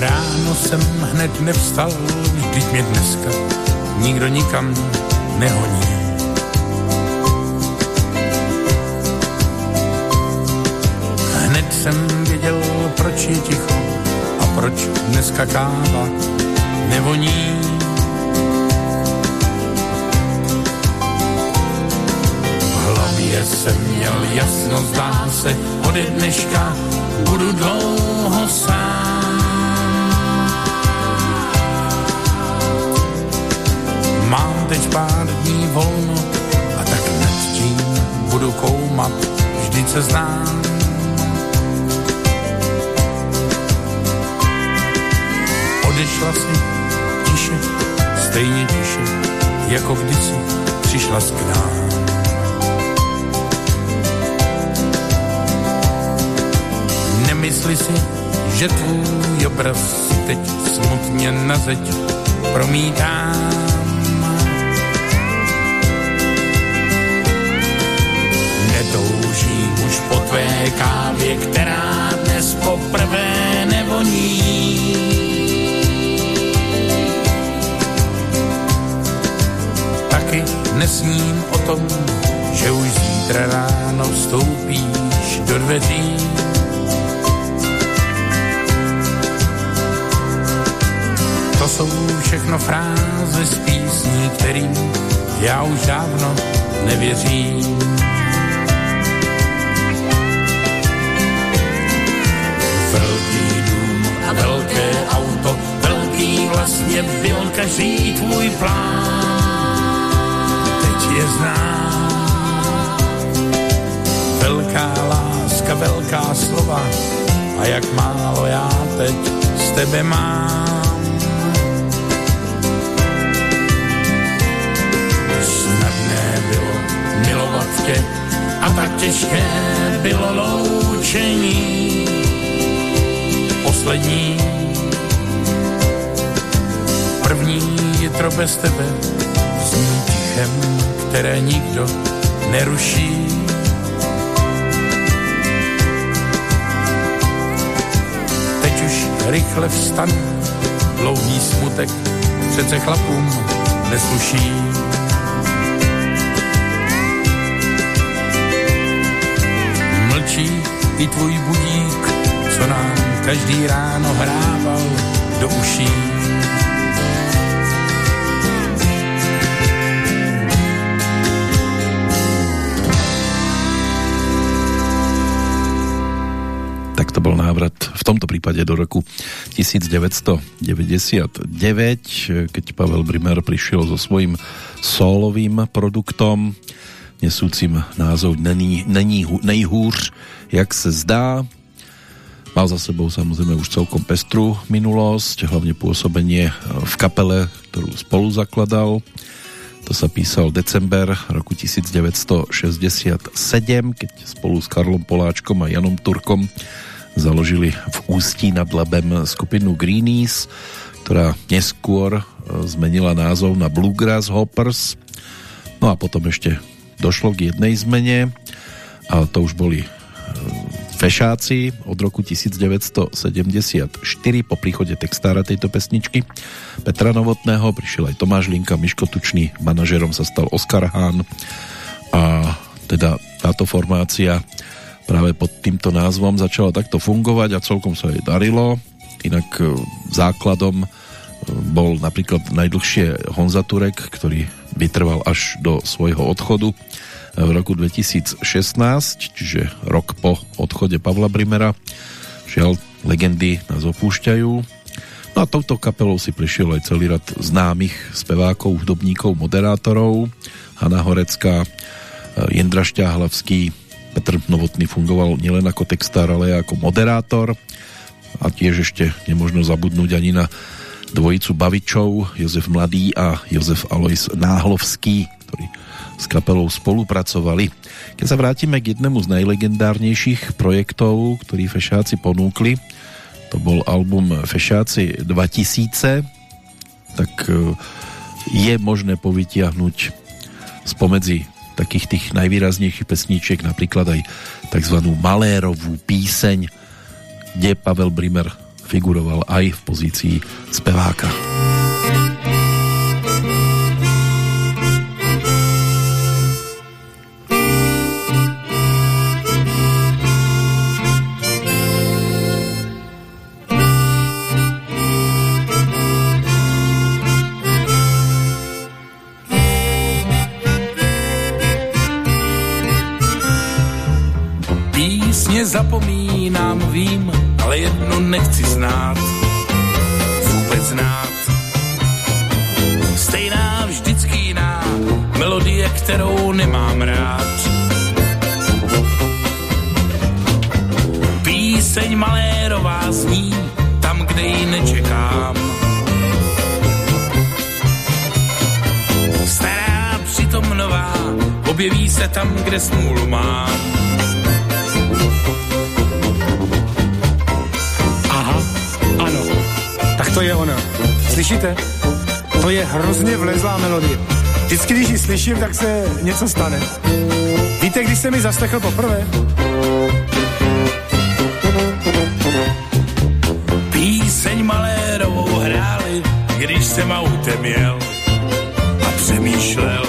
Ráno jsem hned nevstal, vždyť mě dneska nikdo nikam nehoní. Hned jsem věděl, proč je ticho a proč dneska káva nevoní. hlavě jsem měl jasno, zdá se, ode dneška budu dlouho sám. Mám teď pár dní volno a tak nad tím budu koumat, vždyť se znám. Odešla si tiše, stejně tiše, jako kdysi přišla z k nám. Nemysli si, že tvůj obraz teď smutně na zeď promítám. Netoužím už po tvé kávě, která dnes poprvé nevoní. Taky nesním o tom, že už zítra ráno vstoupíš do dveří To jsou všechno fráze z písní, kterým já už dávno nevěřím. A velké auto, velký vlastně byl každý tvůj plán. Teď je znám. Velká láska, velká slova a jak málo já teď z tebe mám. milovat tě a tak těžké bylo loučení. Poslední, první jitro bez tebe zní tichem, které nikdo neruší. Teď už rychle vstan, dlouhý smutek přece chlapům nesluší. mlčí i tvůj budík, každý ráno hrával do uší. Tak to bol návrat v tomto prípade do roku 1999, keď Pavel Brimer prišiel so svojím solovým produktom nesúcim názov Není, není nejhůř, jak se zdá. Mal za sebou samozrejme už celkom pestru minulosť, hlavne pôsobenie v kapele, ktorú spolu zakladal. To sa písal december roku 1967, keď spolu s Karlom Poláčkom a Janom Turkom založili v Ústí nad Labem skupinu Greenies, ktorá neskôr zmenila názov na Bluegrass Hoppers. No a potom ešte došlo k jednej zmene a to už boli Fešáci od roku 1974 po príchode textára tejto pesničky. Petra Novotného prišiel aj Tomáš Linka, Miško Tučný, manažerom sa stal Oskar Hahn. A teda táto formácia práve pod týmto názvom začala takto fungovať a celkom sa jej darilo. Inak e, základom e, bol napríklad najdlhšie Honza Turek, ktorý vytrval až do svojho odchodu v roku 2016, čiže rok po odchode Pavla Brimera. Žiaľ, legendy nás opúšťajú. No a touto kapelou si prišiel aj celý rad známych spevákov, hudobníkov, moderátorov. Hanna Horecká, Jendra Šťáhlavský, Petr Novotný fungoval nielen ako textár, ale aj ako moderátor. A tiež ešte nemožno zabudnúť ani na dvojicu bavičov, Jozef Mladý a Jozef Alois Náhlovský, ktorí s kapelou spolupracovali. Keď sa vrátime k jednému z najlegendárnejších projektov, ktorý Fešáci ponúkli, to bol album Fešáci 2000, tak e, je možné povytiahnuť spomedzi takých tých najvýraznejších pesníčiek napríklad aj tzv. Malérovú píseň, kde Pavel Brimer figuroval aj v pozícii speváka. Zapomínám, vím, ale jedno nechci znát, vůbec znát. Stejná, vždycky jiná, melodie, kterou nemám rád. Píseň Malérová zní tam, kde ji nečekám. Stará, přitom nová, objeví se tam, kde smůlu mám to je ona. Slyšíte? To je hrozně vlezlá melodie. Vždycky, když ji slyším, tak se něco stane. Víte, když se mi zaslechl poprvé? Píseň Malérovou hráli, když jsem autem jel a přemýšlel,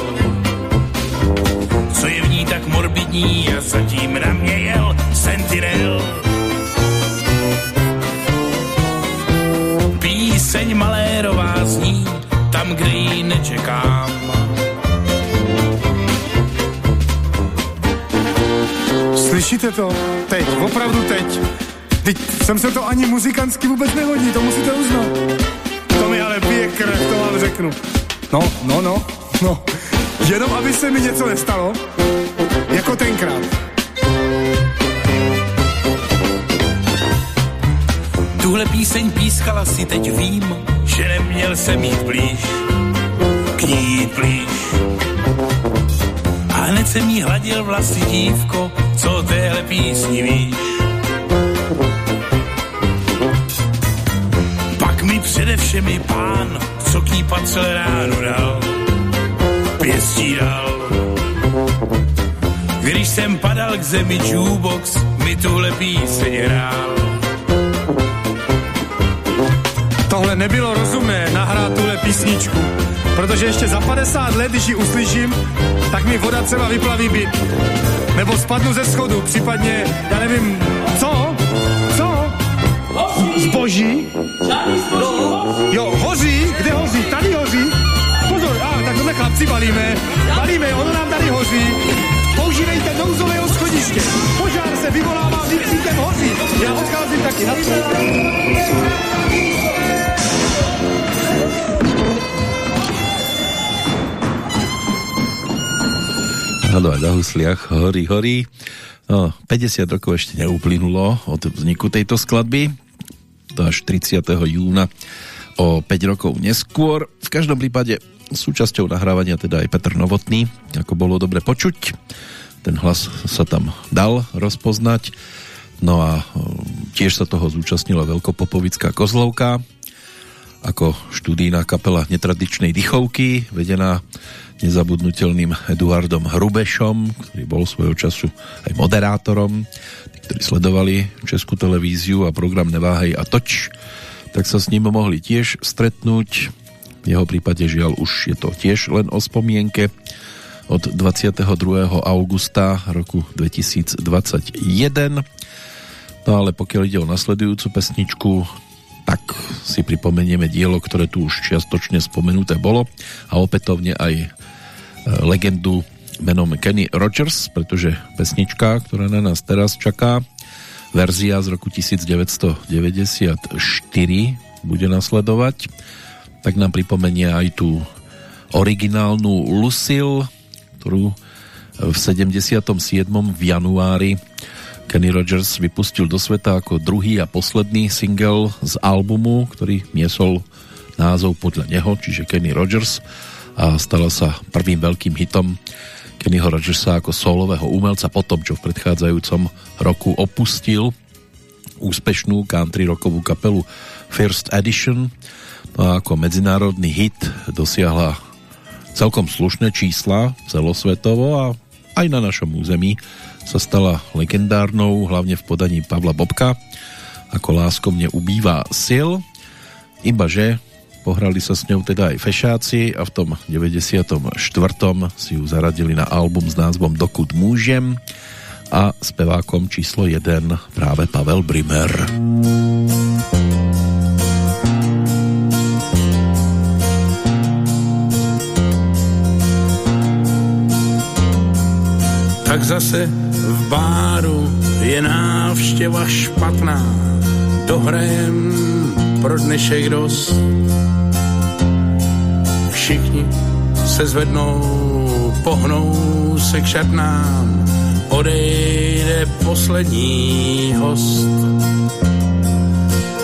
Slyšíte to? Teď, opravdu teď. Teď jsem se to ani muzikantsky vůbec nehodí, to musíte uznat. To mi ale pije krev, to vám řeknu. No, no, no, no. Jenom aby se mi něco nestalo, jako tenkrát. Tuhle píseň pískala si, teď vím, že neměl jsem jít blíž, k ní jít blíž. A hned jsem jí hladil vlasy dívko, co téhle písni víš. Pak mi především i pán, co k ní patřil ráno dal, pěstí dal. Když jsem padal k zemi jukebox, mi tuhle píseň hrál. tohle nebylo rozumné nahrát tuhle písničku, protože ještě za 50 let, když ji uslyším, tak mi voda třeba vyplaví byt. Nebo spadnu ze schodu, případně, já nevím, co? Co? Zboží? Jo, hoří? Kde hoří? Tady hoří? Pozor, a, tak tohle chlapci balíme. Balíme, ono nám tady hoří. Používejte nouzového schodiště. Požár se vyvolává, vy hoří. Já odcházím taky. Na Áno, na husliach horí, horí. No, 50 rokov ešte neuplynulo od vzniku tejto skladby. To až 30. júna o 5 rokov neskôr. V každom prípade súčasťou nahrávania teda aj Petr Novotný, ako bolo dobre počuť. Ten hlas sa tam dal rozpoznať. No a tiež sa toho zúčastnila veľkopopovická Kozlovka ako študijná kapela netradičnej dychovky, vedená nezabudnutelným Eduardom Hrubešom, ktorý bol svojho času aj moderátorom. Tí, ktorí sledovali Českú televíziu a program Neváhej a toč, tak sa s ním mohli tiež stretnúť. V jeho prípade žiaľ už je to tiež len o spomienke od 22. augusta roku 2021. No ale pokiaľ ide o nasledujúcu pesničku, tak si pripomenieme dielo, ktoré tu už čiastočne spomenuté bolo a opätovne aj legendu menom Kenny Rogers, pretože pesnička, ktorá na nás teraz čaká, verzia z roku 1994 bude nasledovať, tak nám pripomenie aj tú originálnu Lucille, ktorú v 77. v januári Kenny Rogers vypustil do sveta ako druhý a posledný single z albumu, ktorý niesol názov podľa neho, čiže Kenny Rogers a stala sa prvým veľkým hitom Kennyho Rogersa ako solového umelca po tom, čo v predchádzajúcom roku opustil úspešnú country rockovú kapelu First Edition. No a ako medzinárodný hit dosiahla celkom slušné čísla celosvetovo a aj na našom území sa stala legendárnou, hlavne v podaní Pavla Bobka ako Lásko mne ubývá sil, ibaže Pohrali sa s ňou teda aj fešáci a v tom 94. si ju zaradili na album s názvom Dokud môžem a spevákom číslo 1 práve Pavel Brimer. Tak zase v báru je návštěva špatná, dohrajem pro dnešek dost Všichni se zvednou, pohnou se k šatnám, odejde poslední host.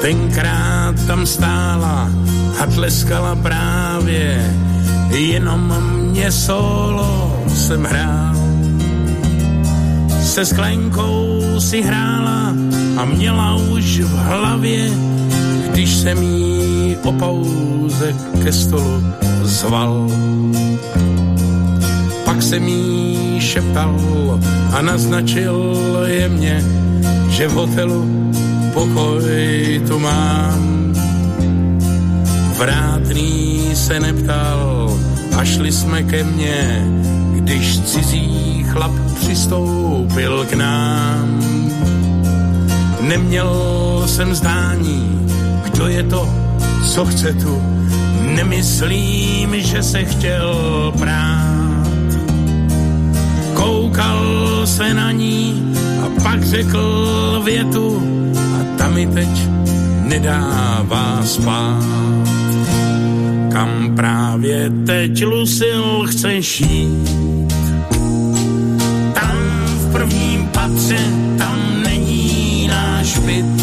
Tenkrát tam stála a tleskala právě, jenom mě solo jsem hrál. Se sklenkou si hrála a měla už v hlavě, když jsem jí o pauze ke stolu zval. Pak se mi šeptal a naznačil jemně, že v hotelu pokoj tu mám. Vrátný se neptal a šli jsme ke mně, když cizí chlap přistoupil k nám. Neměl jsem zdání, kdo je to, co chce tu, Nemyslím, že se chtěl prát. Koukal se na ní a pak řekl větu a ta mi teď nedává spát. Kam právě teď Lucil chceš jít? Tam v prvním patře, tam není náš byt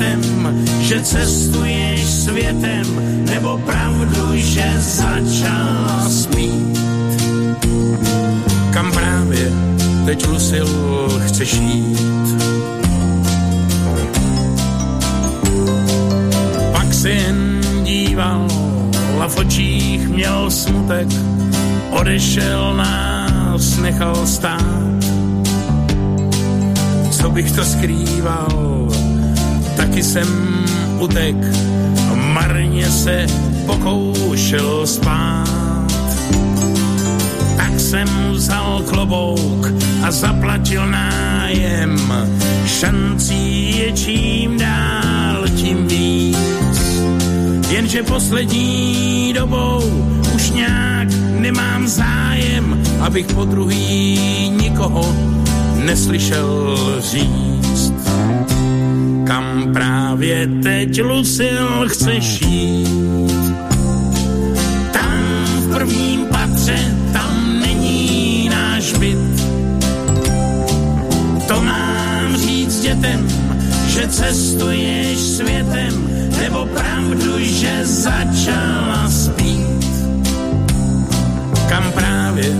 dětem, že cestuješ světem, nebo pravdu, že začala spít. Kam právě teď Lucil chceš jít? Pak jen díval a v očích měl smutek, odešel nás, nechal stát. Co bych to skrýval, taky jsem utek, marně se pokoušel spát. Tak jsem vzal klobouk a zaplatil nájem, šancí je čím dál, tím víc. Jenže poslední dobou už nějak nemám zájem, abych po druhý nikoho neslyšel říct kam právě teď Lucil chceš jít. Tam v prvním patře, tam není náš byt. To mám říct dětem, že cestuješ světem, nebo pravdu, že začala spít. Kam právě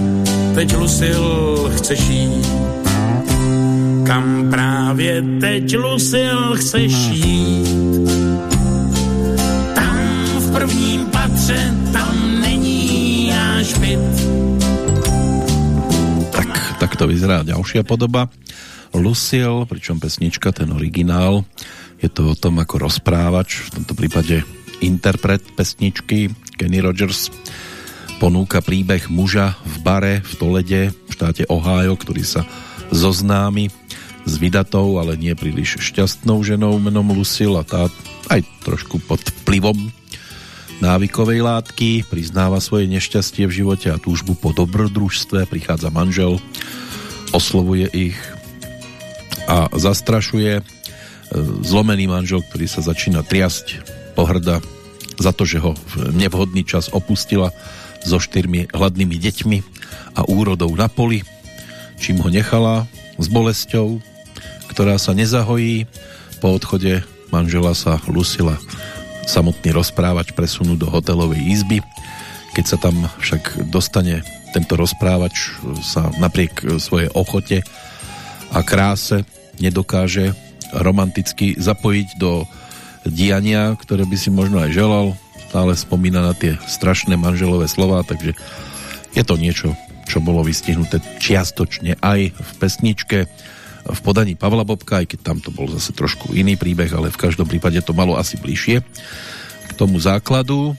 teď Lucil chceš jít? Kam právě teď Lucil chceš jít. Tam v prvním patře, tam není až byt. Tak, tak to vyzerá ďalšia podoba. Lucille, pričom pesnička, ten originál, je to o tom ako rozprávač, v tomto prípade interpret pesničky Kenny Rogers ponúka príbeh muža v bare v Tolede v štáte Ohio, ktorý sa zoznámi s vydatou, ale nie príliš šťastnou ženou menom Lucille a tá aj trošku pod vplyvom návykovej látky priznáva svoje nešťastie v živote a túžbu po dobrodružstve. Prichádza manžel oslovuje ich a zastrašuje zlomený manžel, ktorý sa začína triasť, pohrda za to, že ho v nevhodný čas opustila so štyrmi hladnými deťmi a úrodou na poli, čím ho nechala? S bolesťou, ktorá sa nezahojí. Po odchode manžela sa Lucila samotný rozprávač presunú do hotelovej izby. Keď sa tam však dostane tento rozprávač sa napriek svojej ochote a kráse nedokáže romanticky zapojiť do diania, ktoré by si možno aj želal. Stále spomína na tie strašné manželové slova, takže je to niečo, čo bolo vystihnuté čiastočne aj v pesničke v podaní Pavla Bobka, aj keď tam to bol zase trošku iný príbeh, ale v každom prípade to malo asi bližšie k tomu základu.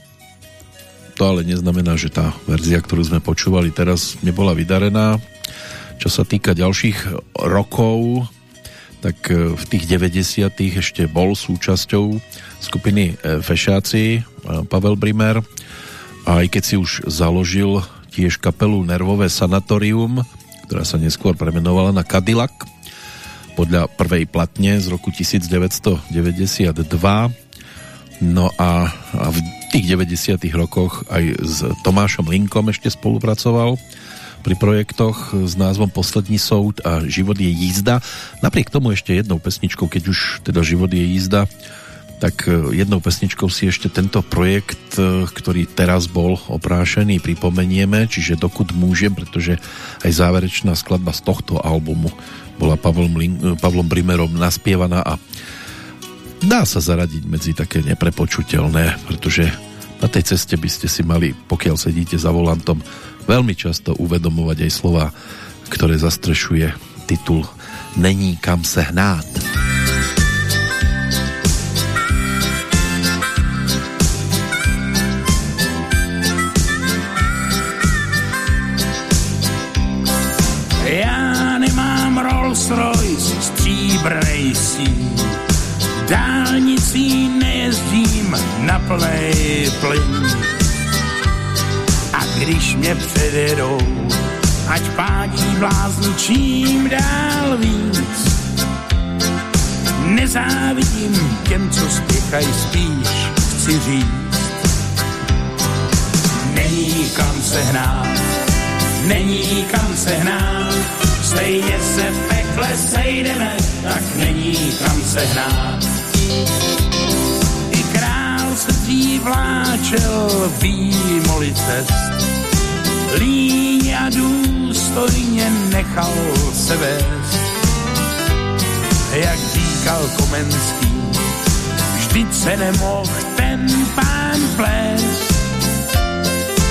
To ale neznamená, že tá verzia, ktorú sme počúvali teraz, nebola vydarená. Čo sa týka ďalších rokov, tak e, v tých 90 ešte bol súčasťou skupiny e, Fešáci e, Pavel Brimer a aj keď si už založil tiež kapelu Nervové sanatorium, ktorá sa neskôr premenovala na Cadillac podľa prvej platne z roku 1992 no a, v tých 90 rokoch aj s Tomášom Linkom ešte spolupracoval pri projektoch s názvom Poslední soud a Život je jízda. Napriek tomu ešte jednou pesničkou, keď už teda Život je jízda, tak e, jednou pesničkou si ešte tento projekt, e, ktorý teraz bol oprášený, pripomenieme, čiže dokud môžem, pretože aj záverečná skladba z tohto albumu bola Pavlom, Lin- e, Pavlom Brimerom naspievaná a dá sa zaradiť medzi také neprepočutelné, pretože na tej ceste by ste si mali, pokiaľ sedíte za volantom, veľmi často uvedomovať aj slova, ktoré zastrešuje titul Není kam se hnát. Já na plnej plyn když mě předjedou, ať pádí blázni čím dál víc. Nezávidím těm, co spěchají spíš, chci říct. Není kam se hnát, není kam se hnát, stejně se v pekle sejdeme, tak není kam se hnát srdcí vláčel výmoli cest. Líň a důstojně nechal se vést. Jak říkal Komenský, vždyť se nemohl ten pán plést.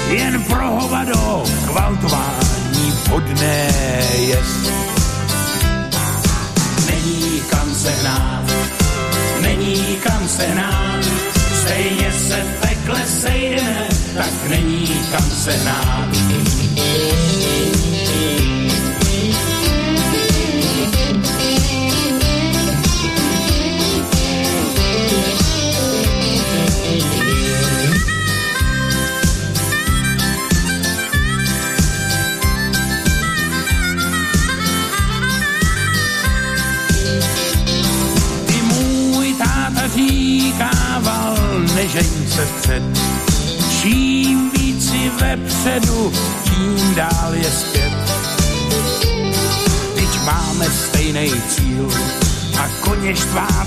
Jen pro hovado kvaltování vodné jest. Není kam se hnát, není kam se hnát, stejně se pekle sejdeme, tak není kam se hnát.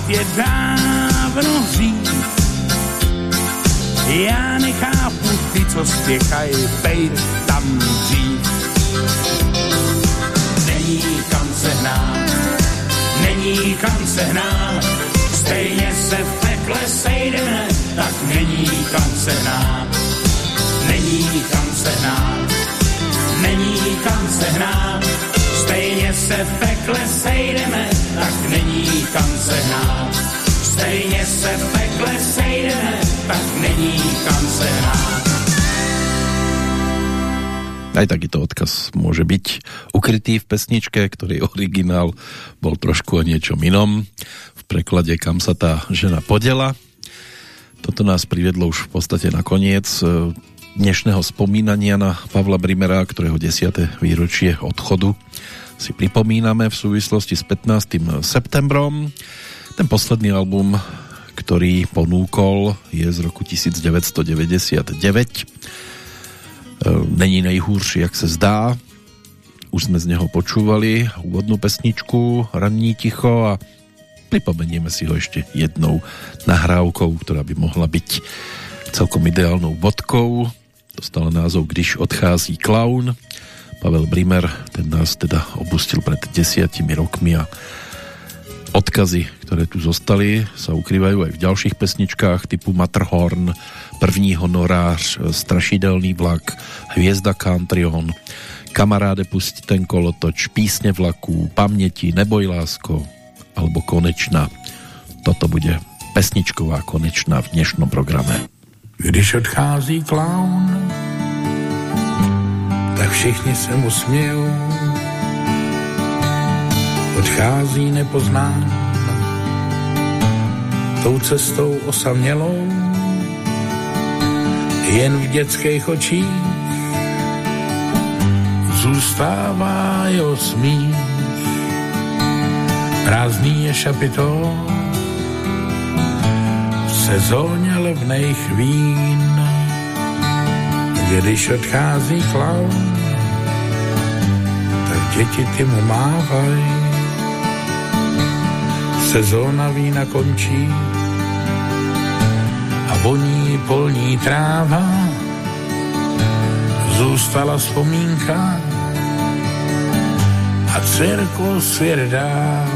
Je dávno hřích. Já nechápu ty, co spěchají, bejt tam dřív. Není kam se hnát, se hnát, stejně se v pekle sejdeme, tak není kam se hnát, není kam se hnát, není kam se hnát, se v pekle sejdeme, tak není kam se hnát, stejně se v pekle sejdeme, tak není kam se hnát. Aj takýto odkaz môže byť ukrytý v pesničke, ktorý originál bol trošku o niečom inom. V preklade Kam sa tá žena podela. Toto nás privedlo už v podstate na koniec e, dnešného spomínania na Pavla Brimera, ktorého 10. výročie odchodu si pripomíname v súvislosti s 15. septembrom. Ten posledný album, ktorý ponúkol, je z roku 1999 E, není nejhůř, jak se zdá. Už sme z neho počúvali úvodnú pesničku Ranní ticho a pripomenieme si ho ešte jednou nahrávkou, ktorá by mohla byť celkom ideálnou bodkou. Dostala názov Když odchází klaun. Pavel Brimer, ten nás teda opustil pred desiatimi rokmi a odkazy, ktoré tu zostali, sa ukrývajú aj v ďalších pesničkách typu Matterhorn, První honorář, Strašidelný vlak, Hviezda Countryhon, Kamaráde pusť ten kolotoč, Písne vlaků, Paměti, Neboj lásko, alebo Konečná. Toto bude pesničková konečná v dnešnom programe. Když odchází klaun, tak všichni se mu smějou. Odchází nepoznán, tou cestou osamělou, jen v dětských očích zůstává jeho smích. Prázdný je šapitol sezóně levných vín. Když odchází klaun, tak děti ty mu mávají. Sezóna vína končí, voní polní tráva, zůstala vzpomínka a cirkus svět dál.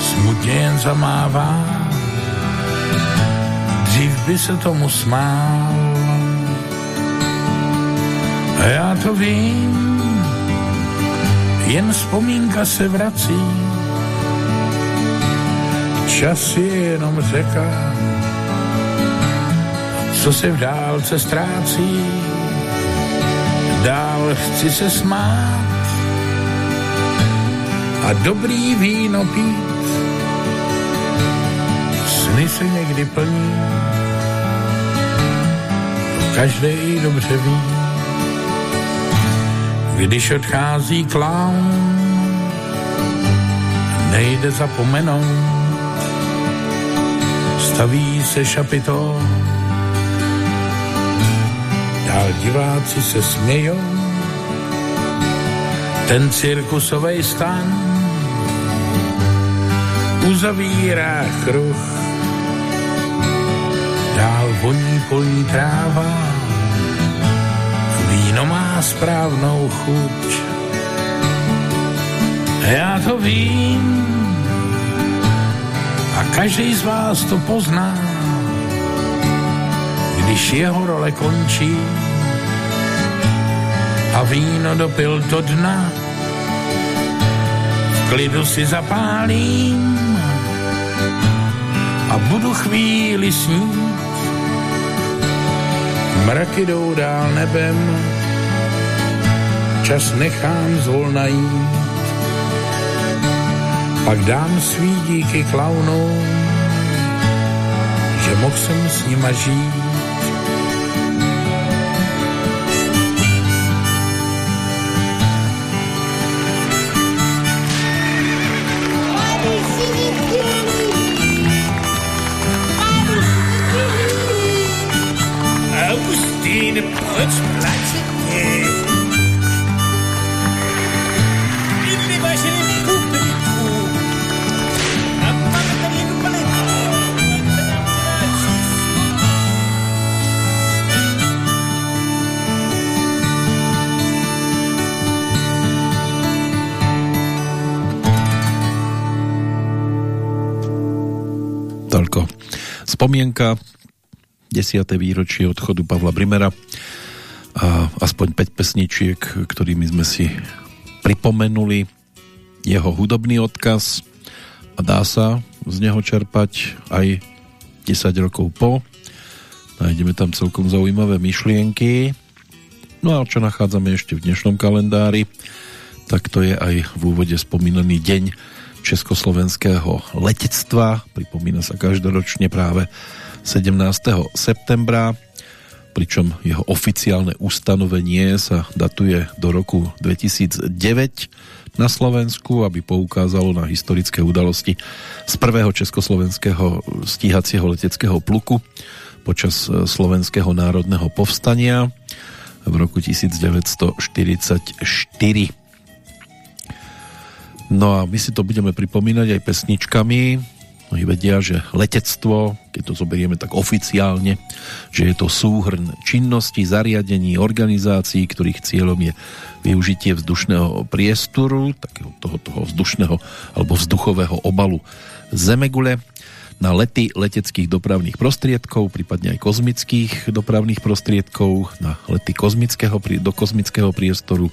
Smutně jen zamává, dřív by se tomu smál. A já to vím, jen vzpomínka se vrací, čas je jenom řeka, co se v dálce ztrácí. Dál chci se smát a dobrý víno pít. Sny se někdy plní, každý dobře ví. Když odchází klaun, nejde zapomenout, staví se šapitol, dál diváci se smějou. Ten cirkusový stan uzavírá kruh. Dál voní polní tráva, víno má správnou chuť. Já to vím a každý z vás to pozná, když jeho role končí a víno dopil do dna. V klidu si zapálím a budu chvíli snít. Mraky jdou dál nebem, čas nechám zvolna jít. Pak dám svý díky klaunům, že mohl jsem s nima žít. Augustine, Brötchen. Spomienka 10. výročie odchodu Pavla Brimera a aspoň 5 pesničiek, ktorými sme si pripomenuli jeho hudobný odkaz a dá sa z neho čerpať aj 10 rokov po. Nájdeme tam celkom zaujímavé myšlienky. No a čo nachádzame ešte v dnešnom kalendári, tak to je aj v úvode spomínaný deň československého letectva. Pripomína sa každoročne práve 17. septembra, pričom jeho oficiálne ustanovenie sa datuje do roku 2009 na Slovensku, aby poukázalo na historické udalosti z prvého československého stíhacieho leteckého pluku počas slovenského národného povstania v roku 1944. No a my si to budeme pripomínať aj pesničkami. Mnohí vedia, že letectvo, keď to zoberieme tak oficiálne, že je to súhrn činnosti, zariadení, organizácií, ktorých cieľom je využitie vzdušného priestoru, takého toho, toho vzdušného alebo vzduchového obalu Zemegule na lety leteckých dopravných prostriedkov, prípadne aj kozmických dopravných prostriedkov, na lety kozmického, do kozmického priestoru,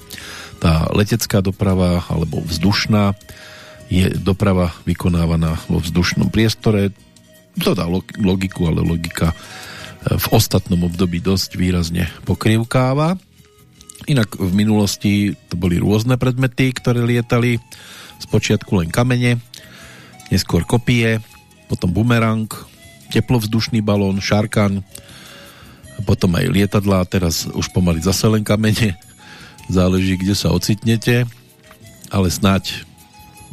tá letecká doprava alebo vzdušná je doprava vykonávaná vo vzdušnom priestore. To dá logiku, ale logika e, v ostatnom období dosť výrazne pokrivkáva. Inak v minulosti to boli rôzne predmety, ktoré lietali. Spočiatku len kamene, neskôr kopie, potom bumerang, teplovzdušný balón, šarkan, potom aj lietadlá, teraz už pomaly zase len kamene záleží, kde sa ocitnete, ale snáď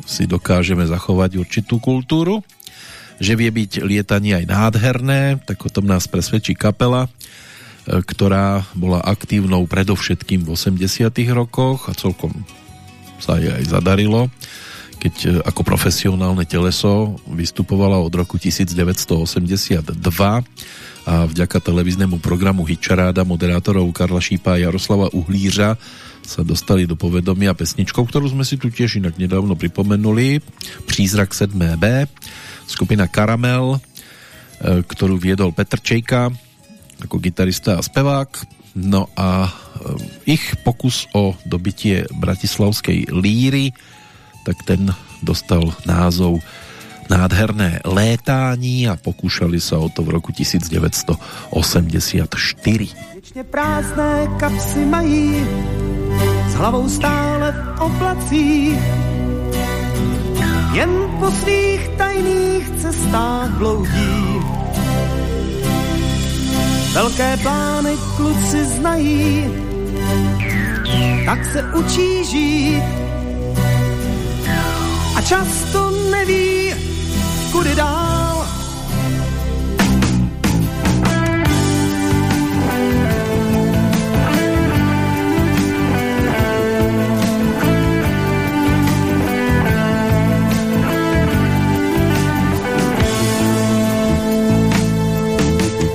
si dokážeme zachovať určitú kultúru. Že vie byť lietanie aj nádherné, tak o tom nás presvedčí kapela, e, ktorá bola aktívnou predovšetkým v 80 rokoch a celkom sa jej aj zadarilo, keď e, ako profesionálne teleso vystupovala od roku 1982 a vďaka televíznemu programu Hitcharáda moderátorov Karla Šípa a Jaroslava Uhlířa sa dostali do povedomia pesničkou, ktorú sme si tu tiež inak nedávno pripomenuli. Přízrak 7B, skupina Karamel, e, ktorú viedol Petr Čejka ako gitarista a spevák. No a e, ich pokus o dobitie bratislavskej líry, tak ten dostal názov nádherné létání a pokúšali sa o to v roku 1984. Věčně prázdné kapsy mají, s hlavou stále v oblacích, jen po svých tajných cestách bloudí. Velké plány kluci znají, tak se učí žít a často neví, kudy dál.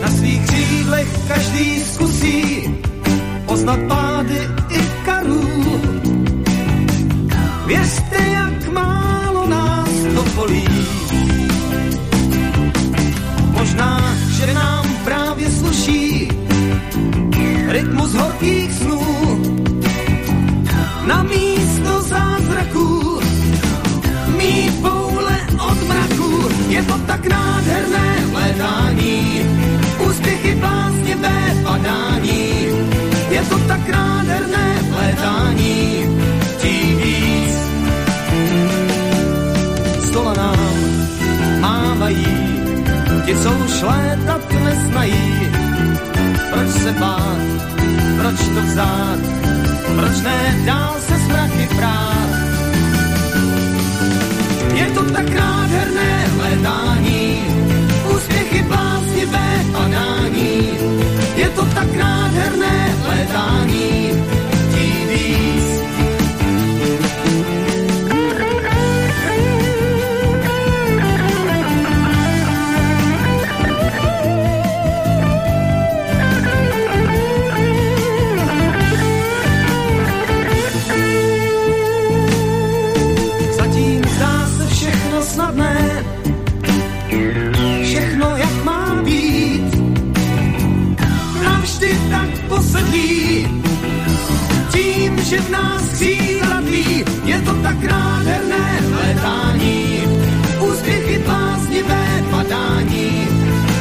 Na svých křídlech každý zkusí poznat pády i karů. Věřte, jak málo nás to bolí. Rytmus horkých snů. Na místo zázraků mít poule od mraku. Je to tak nádherné hledání, úspěchy bláznivé padání. Je to tak nádherné hledání, tím víc. Stola nám mávají, ti, co už létat neznají. Proč se bát, proč to vzát, proč ne dál se smrachy prát. Je to tak nádherné hledání, úspěchy bláznivé padání. Je to tak nádherné hledání, že v nás křídla je to tak nádherné letání. Úspěchy bláznivé padání,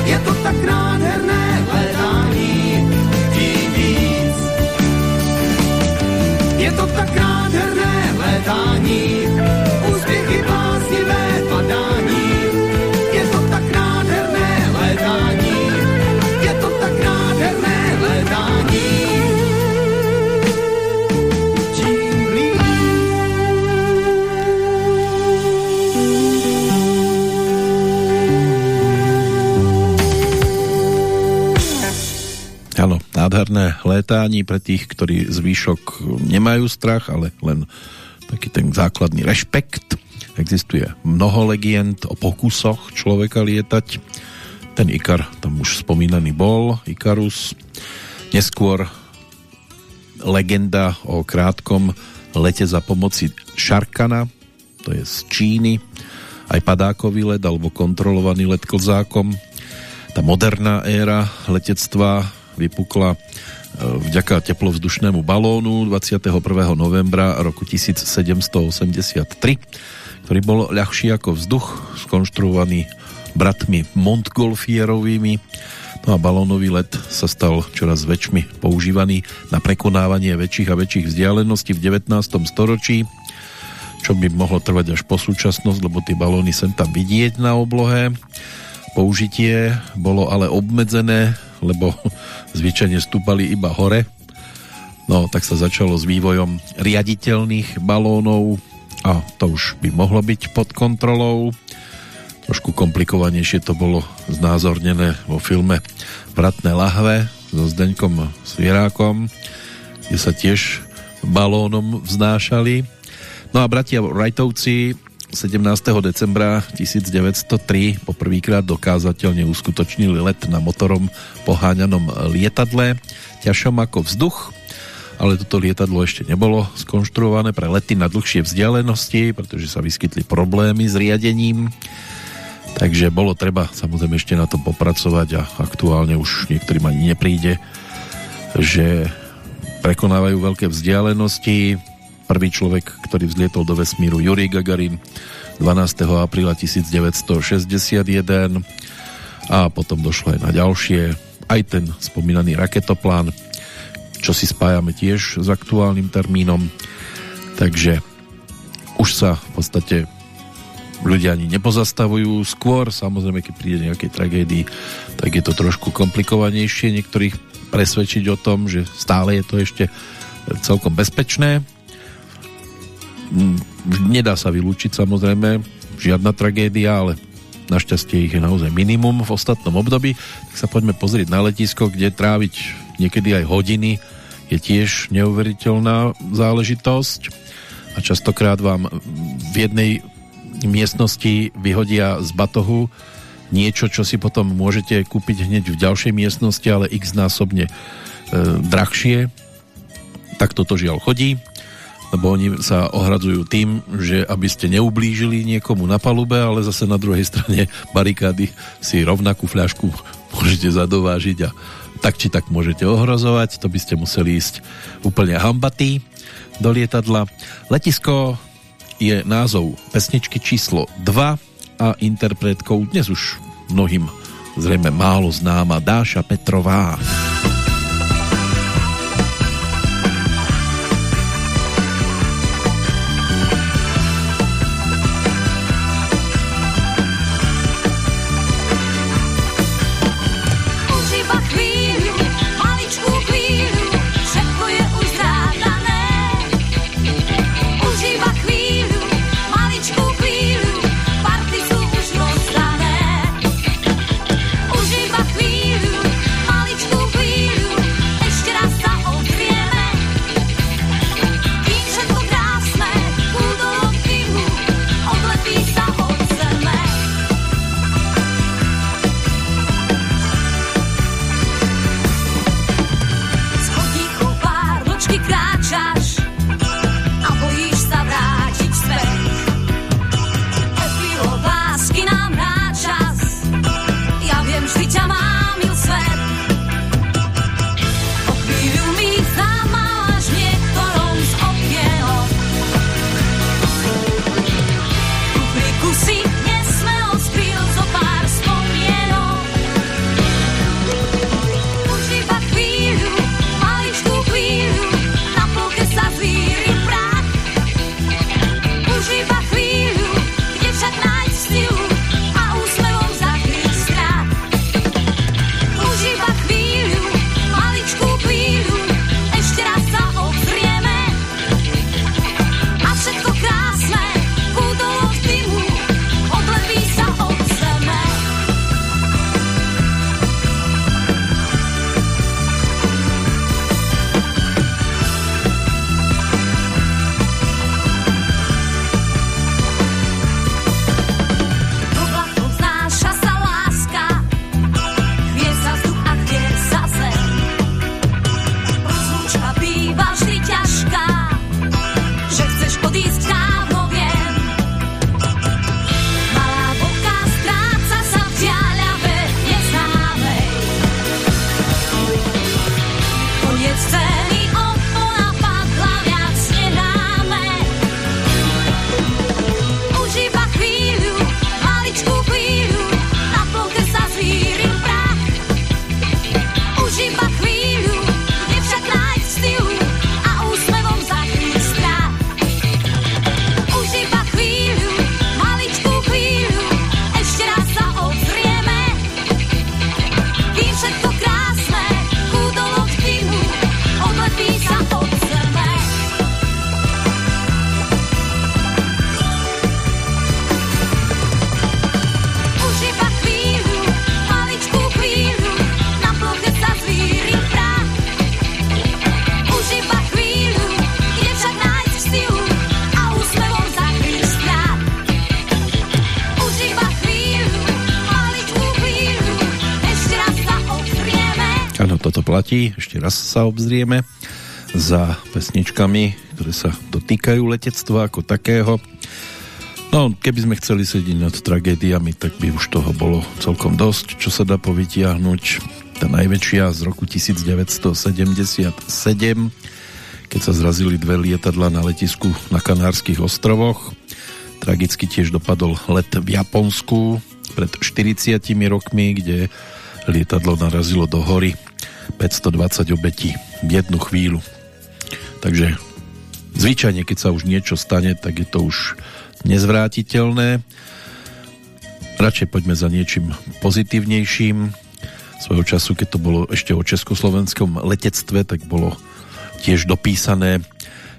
je to tak nádherné letání. Tím víc. Je to tak nádherné letání, nádherné létání pre tých, ktorí zvýšok nemajú strach, ale len taký ten základný rešpekt. Existuje mnoho legend o pokusoch človeka lietať. Ten Ikar tam už spomínaný bol, Ikarus. Neskôr legenda o krátkom lete za pomoci Šarkana, to je z Číny, aj padákový let alebo kontrolovaný let klzákom. Tá moderná éra letectva vypukla e, vďaka teplovzdušnému balónu 21. novembra roku 1783, ktorý bol ľahší ako vzduch, skonštruovaný bratmi Montgolfierovými. No a balónový let sa stal čoraz väčšmi používaný na prekonávanie väčších a väčších vzdialeností v 19. storočí, čo by mohlo trvať až po súčasnosť, lebo tie balóny sem tam vidieť na oblohe. Použitie bolo ale obmedzené, lebo zvyčajne stúpali iba hore. No, tak sa začalo s vývojom riaditeľných balónov a to už by mohlo byť pod kontrolou. Trošku komplikovanejšie to bolo znázornené vo filme Vratné lahve so Zdeňkom Svierákom, kde sa tiež balónom vznášali. No a bratia Wrightovci 17. decembra 1903 poprvýkrát dokázateľne uskutočnili let na motorom poháňanom lietadle, ťažšom ako vzduch, ale toto lietadlo ešte nebolo skonštruované pre lety na dlhšie vzdialenosti, pretože sa vyskytli problémy s riadením. Takže bolo treba samozrejme ešte na tom popracovať a aktuálne už niektorým ani nepríde, že prekonávajú veľké vzdialenosti, Prvý človek, ktorý vzlietol do vesmíru Yuri Gagarin 12. apríla 1961 a potom došlo aj na ďalšie, aj ten spomínaný raketoplán, čo si spájame tiež s aktuálnym termínom. Takže už sa v podstate ľudia ani nepozastavujú. Skôr, samozrejme, keď príde nejakej tragédii, tak je to trošku komplikovanejšie niektorých presvedčiť o tom, že stále je to ešte celkom bezpečné nedá sa vylúčiť samozrejme žiadna tragédia, ale našťastie ich je naozaj minimum v ostatnom období, tak sa poďme pozrieť na letisko, kde tráviť niekedy aj hodiny je tiež neuveriteľná záležitosť. A častokrát vám v jednej miestnosti vyhodia z batohu niečo, čo si potom môžete kúpiť hneď v ďalšej miestnosti, ale x násobne e, drahšie. Tak toto žiaľ chodí lebo oni sa ohradzujú tým, že aby ste neublížili niekomu na palube, ale zase na druhej strane barikády si rovnakú fľašku môžete zadovážiť a tak či tak môžete ohrozovať, to by ste museli ísť úplne hambatý do lietadla. Letisko je názov pesničky číslo 2 a interpretkou dnes už mnohým zrejme málo známa Dáša Petrová. Užíva chvíľu, platí. Ešte raz sa obzrieme za pesničkami, ktoré sa dotýkajú letectva ako takého. No, keby sme chceli sedieť nad tragédiami, tak by už toho bolo celkom dosť, čo sa dá povytiahnuť. Tá najväčšia z roku 1977, keď sa zrazili dve lietadla na letisku na Kanárskych ostrovoch. Tragicky tiež dopadol let v Japonsku pred 40 rokmi, kde lietadlo narazilo do hory 520 obetí v jednu chvíľu. Takže zvyčajne, keď sa už niečo stane, tak je to už nezvrátiteľné. Radšej poďme za niečím pozitívnejším. Svojho času, keď to bolo ešte o československom letectve, tak bolo tiež dopísané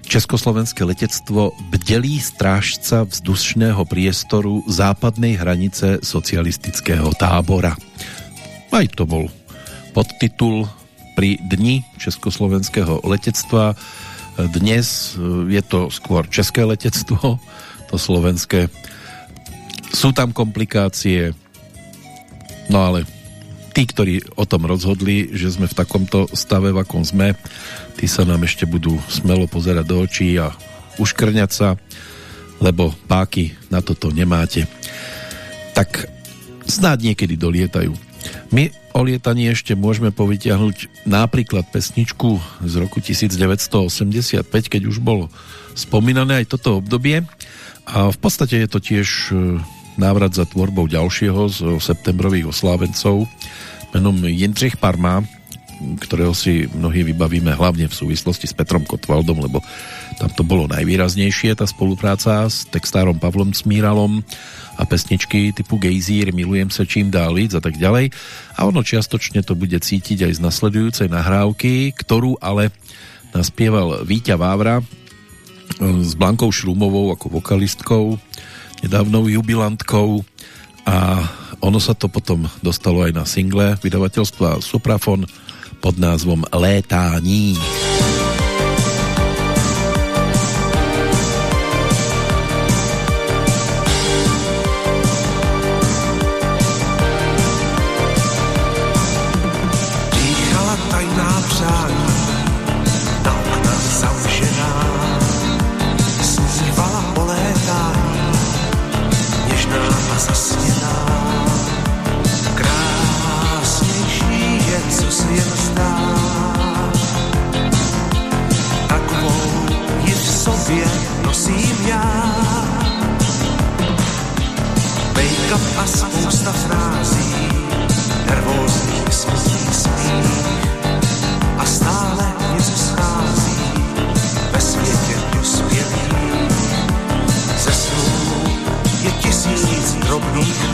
Československé letectvo bdelí strážca vzdušného priestoru západnej hranice socialistického tábora. Aj to bol podtitul pri dni československého letectva dnes e, je to skôr české letectvo, to slovenské. Sú tam komplikácie, no ale tí, ktorí o tom rozhodli, že sme v takomto stave, v akom sme, tí sa nám ešte budú smelo pozerať do očí a uškrňať sa, lebo páky na toto nemáte. Tak snáď niekedy dolietajú. My o lietaní ešte môžeme povytiahnuť napríklad pesničku z roku 1985, keď už bolo spomínané aj toto obdobie. A v podstate je to tiež e, návrat za tvorbou ďalšieho z septembrových oslávencov menom Jindřich Parma, ktorého si mnohí vybavíme hlavne v súvislosti s Petrom Kotvaldom, lebo tam to bolo najvýraznejšie, tá spolupráca s textárom Pavlom Smíralom a pesničky typu Gejzír, Milujem sa čím dál víc a tak ďalej. A ono čiastočne to bude cítiť aj z nasledujúcej nahrávky, ktorú ale naspieval Víťa Vávra e, s Blankou Šrumovou ako vokalistkou, nedávnou jubilantkou a ono sa to potom dostalo aj na single vydavateľstva Suprafon pod názvom Létání. Létání. Don't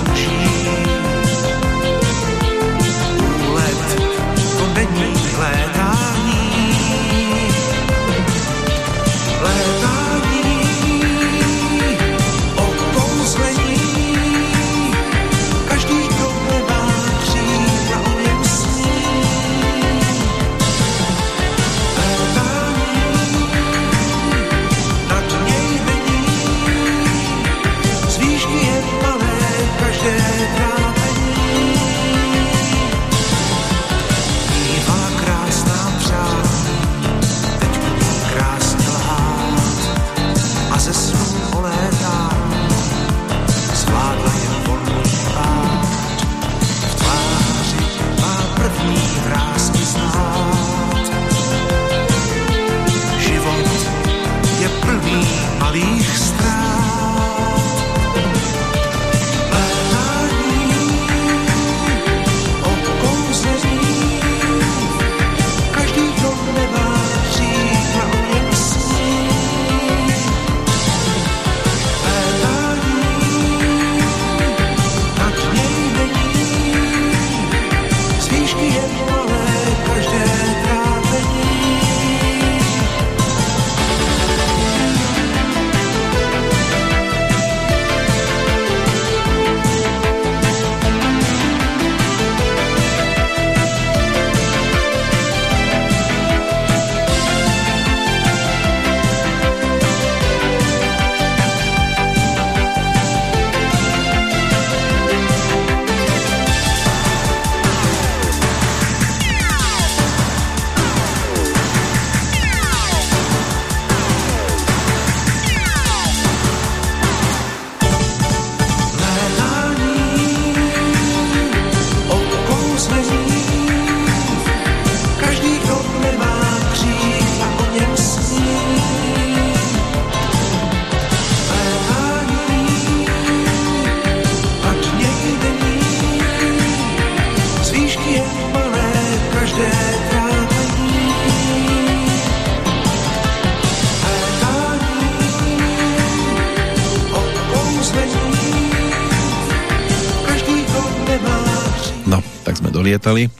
dolietali.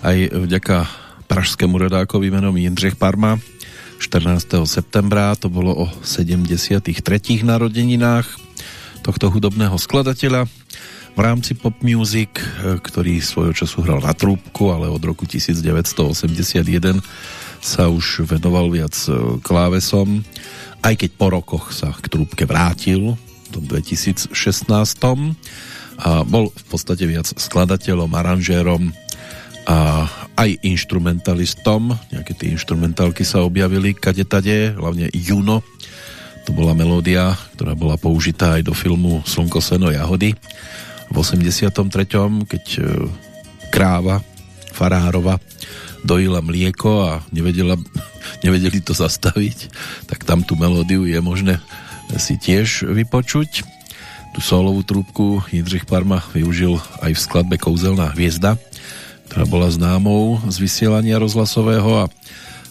Aj vďaka pražskému rodákovi menom Jindřich Parma 14. septembra, to bolo o 73. narodeninách tohto hudobného skladateľa v rámci pop music, ktorý svojho času hral na trúbku, ale od roku 1981 sa už venoval viac e, klávesom, aj keď po rokoch sa k trúbke vrátil v 2016 a bol v podstate viac skladateľom, aranžérom a aj instrumentalistom. Nejaké tie instrumentálky sa objavili kade tade, hlavne Juno. To bola melódia, ktorá bola použitá aj do filmu Slnko, seno, jahody v 83. keď e, kráva Farárova dojila mlieko a nevedela, nevedeli to zastaviť, tak tam tú melódiu je možné si tiež vypočuť. Tú solovú trúbku Jindřich Parma využil aj v skladbe Kouzelná hviezda, ktorá bola známou z vysielania rozhlasového a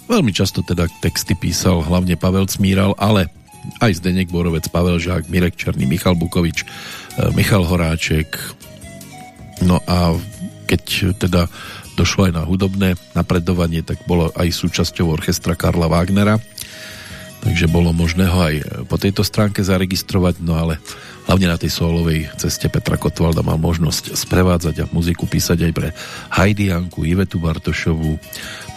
veľmi často teda texty písal hlavne Pavel Cmíral, ale aj Zdenek Borovec, Pavel Žák, Mirek Černý, Michal Bukovič, e, Michal Horáček. No a keď teda došlo aj na hudobné napredovanie, tak bolo aj súčasťou orchestra Karla Wagnera takže bolo možné ho aj po tejto stránke zaregistrovať, no ale hlavne na tej solovej ceste Petra Kotvalda mal možnosť sprevádzať a muziku písať aj pre Heidi Ivetu Bartošovu.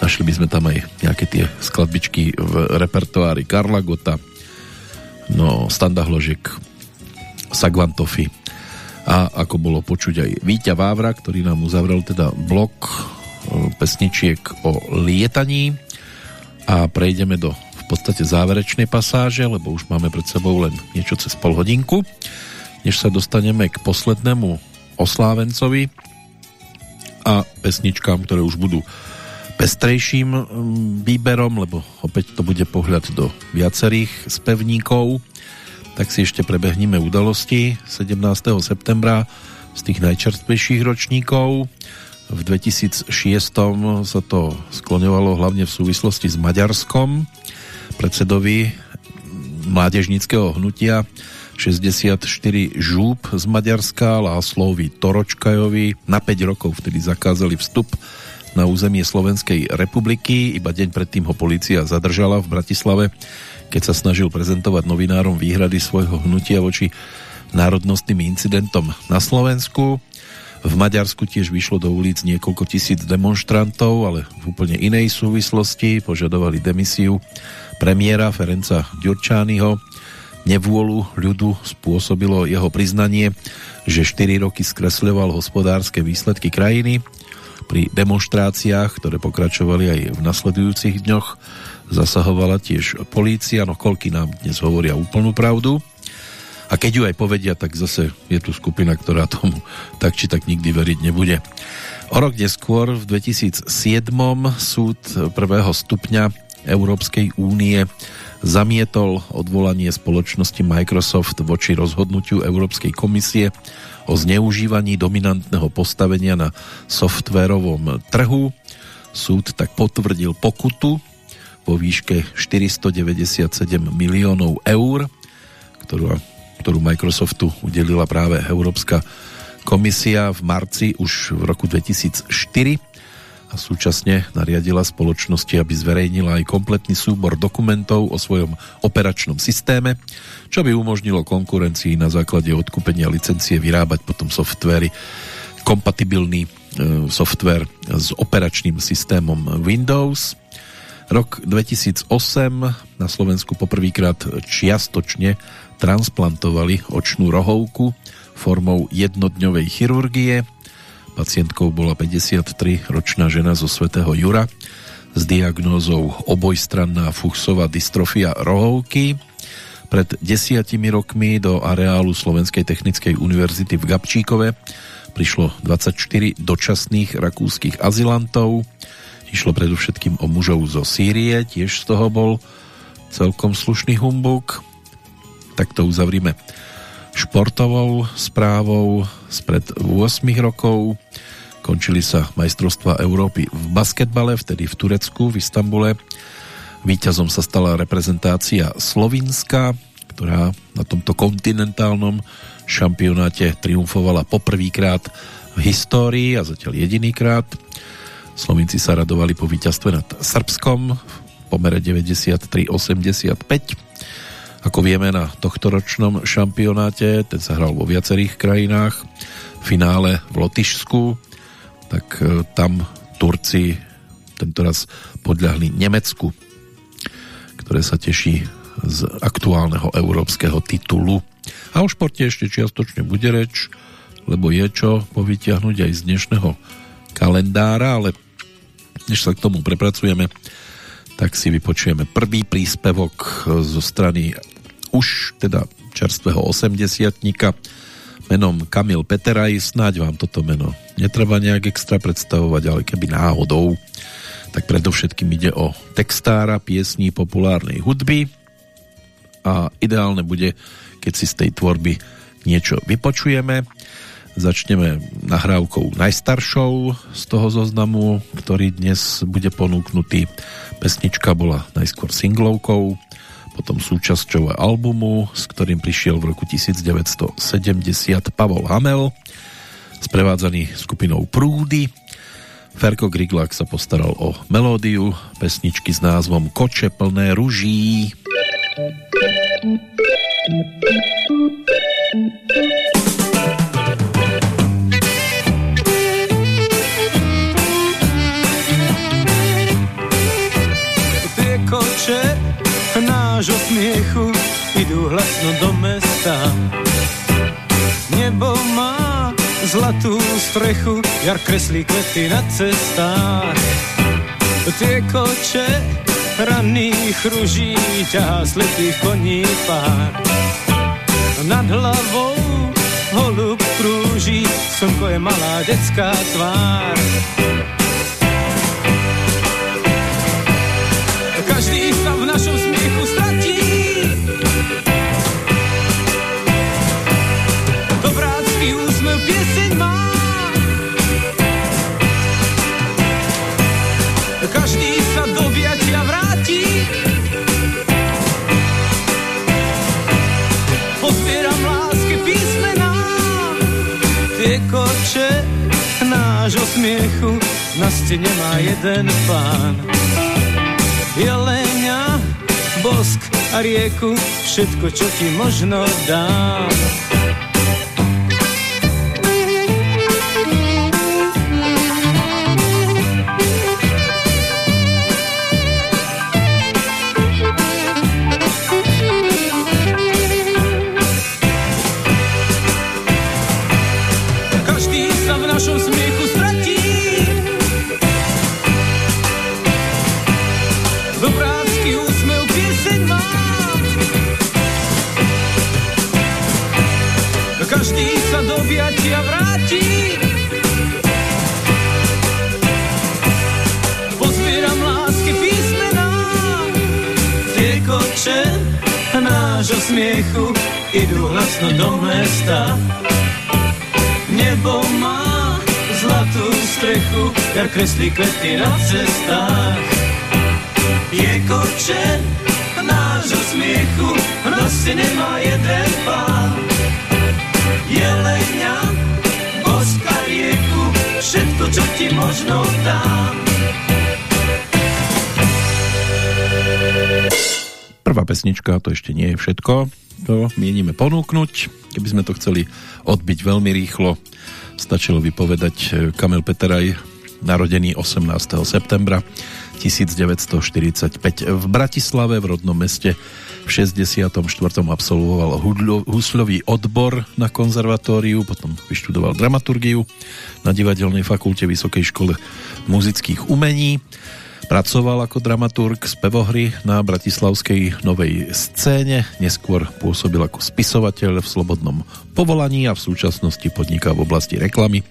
Našli by sme tam aj nejaké tie skladbičky v repertoári Karla Gota, no Standa Hložek, Sagvantofi a ako bolo počuť aj Víťa Vávra, ktorý nám uzavrel teda blok e, pesničiek o lietaní. A prejdeme do podstate záverečnej pasáže, lebo už máme pred sebou len niečo cez pol hodinku, než sa dostaneme k poslednému oslávencovi a pesničkám, ktoré už budú pestrejším mm, výberom, lebo opäť to bude pohľad do viacerých spevníkov, tak si ešte prebehníme udalosti 17. septembra z tých najčerstvejších ročníkov. V 2006 sa to skloňovalo hlavne v súvislosti s Maďarskom, predsedovi mládežnického hnutia 64 žúb z Maďarska Láslovi Toročkajovi na 5 rokov vtedy zakázali vstup na územie Slovenskej republiky. Iba deň predtým ho policia zadržala v Bratislave, keď sa snažil prezentovať novinárom výhrady svojho hnutia voči národnostným incidentom na Slovensku. V Maďarsku tiež vyšlo do ulic niekoľko tisíc demonstrantov, ale v úplne inej súvislosti požadovali demisiu premiéra Ferenca Ďurčányho. Nevôľu ľudu spôsobilo jeho priznanie, že 4 roky skresľoval hospodárske výsledky krajiny. Pri demonstráciách, ktoré pokračovali aj v nasledujúcich dňoch, zasahovala tiež polícia, no koľky nám dnes hovoria úplnú pravdu. A keď ju aj povedia, tak zase je tu skupina, ktorá tomu tak či tak nikdy veriť nebude. O rok neskôr, v 2007, súd prvého stupňa Európskej únie zamietol odvolanie spoločnosti Microsoft voči rozhodnutiu Európskej komisie o zneužívaní dominantného postavenia na softvérovom trhu. Súd tak potvrdil pokutu vo výške 497 miliónov eur, ktorú, ktorú Microsoftu udelila práve Európska komisia v marci už v roku 2004 a súčasne nariadila spoločnosti, aby zverejnila aj kompletný súbor dokumentov o svojom operačnom systéme, čo by umožnilo konkurencii na základe odkúpenia licencie vyrábať potom softvery kompatibilný e, software s operačným systémom Windows. Rok 2008 na Slovensku poprvýkrát čiastočne transplantovali očnú rohovku formou jednodňovej chirurgie Pacientkou bola 53-ročná žena zo Svetého Jura s diagnózou obojstranná fuchsová dystrofia rohovky. Pred desiatimi rokmi do areálu Slovenskej technickej univerzity v Gabčíkove prišlo 24 dočasných rakúskych azylantov. Išlo predovšetkým o mužov zo Sýrie, tiež z toho bol celkom slušný humbuk. Tak to uzavrime športovou správou spred 8 rokov. Končili sa majstrovstva Európy v basketbale, vtedy v Turecku, v Istambule. Výťazom sa stala reprezentácia Slovinska, ktorá na tomto kontinentálnom šampionáte triumfovala poprvýkrát v histórii a zatiaľ jedinýkrát. Slovinci sa radovali po víťazstve nad Srbskom v pomere 93-85. Ako vieme na tohtoročnom šampionáte, ten sa hral vo viacerých krajinách, v finále v Lotyšsku, tak e, tam Turci tentoraz podľahli Nemecku, ktoré sa teší z aktuálneho európskeho titulu. A o športe ešte čiastočne bude reč, lebo je čo povytiahnuť aj z dnešného kalendára, ale než sa k tomu prepracujeme, tak si vypočujeme prvý príspevok zo strany už teda čerstvého 80 menom Kamil Peteraj. Snáď vám toto meno netreba nejak extra predstavovať, ale keby náhodou, tak predovšetkým ide o textára piesní populárnej hudby a ideálne bude, keď si z tej tvorby niečo vypočujeme. Začneme nahrávkou najstaršou z toho zoznamu, ktorý dnes bude ponúknutý. Pesnička bola najskôr singlovkou, potom súčasťou albumu, s ktorým prišiel v roku 1970 Pavol Hamel, sprevádzaný skupinou Prúdy. Ferko Griglák sa postaral o melódiu pesničky s názvom Koče plné ruží. koče nášho smiechu idú hlasno do mesta. Nebo má zlatú strechu, jar kreslí kvety na cestách. Tie koče ranných ruží ťahá slepých koní pár. Nad hlavou holub krúži, slnko je malá detská tvár. Na stene má jeden pán jelenia, bosk a rieku, všetko, čo ti možno dám. Hlasno do mesta. Nebo má zlatú strechu, jar kreslí kvety na cestách. Je koče nášho smiechu, nosy nemá jeden pán. Jelenia, boska rieku, všetko, čo ti možno dám. Prvá pesnička, to ešte nie je všetko. To mienime ponúknuť. Keby sme to chceli odbiť veľmi rýchlo, stačilo vypovedať eh, Kamil Peteraj, narodený 18. septembra 1945 v Bratislave v rodnom meste v 64. absolvoval husľový odbor na konzervatóriu, potom vyštudoval dramaturgiu na divadelnej fakulte Vysokej škole muzických umení. Pracoval ako dramaturg z pevohry na bratislavskej novej scéne, neskôr pôsobil ako spisovateľ v slobodnom povolaní a v súčasnosti podniká v oblasti reklamy.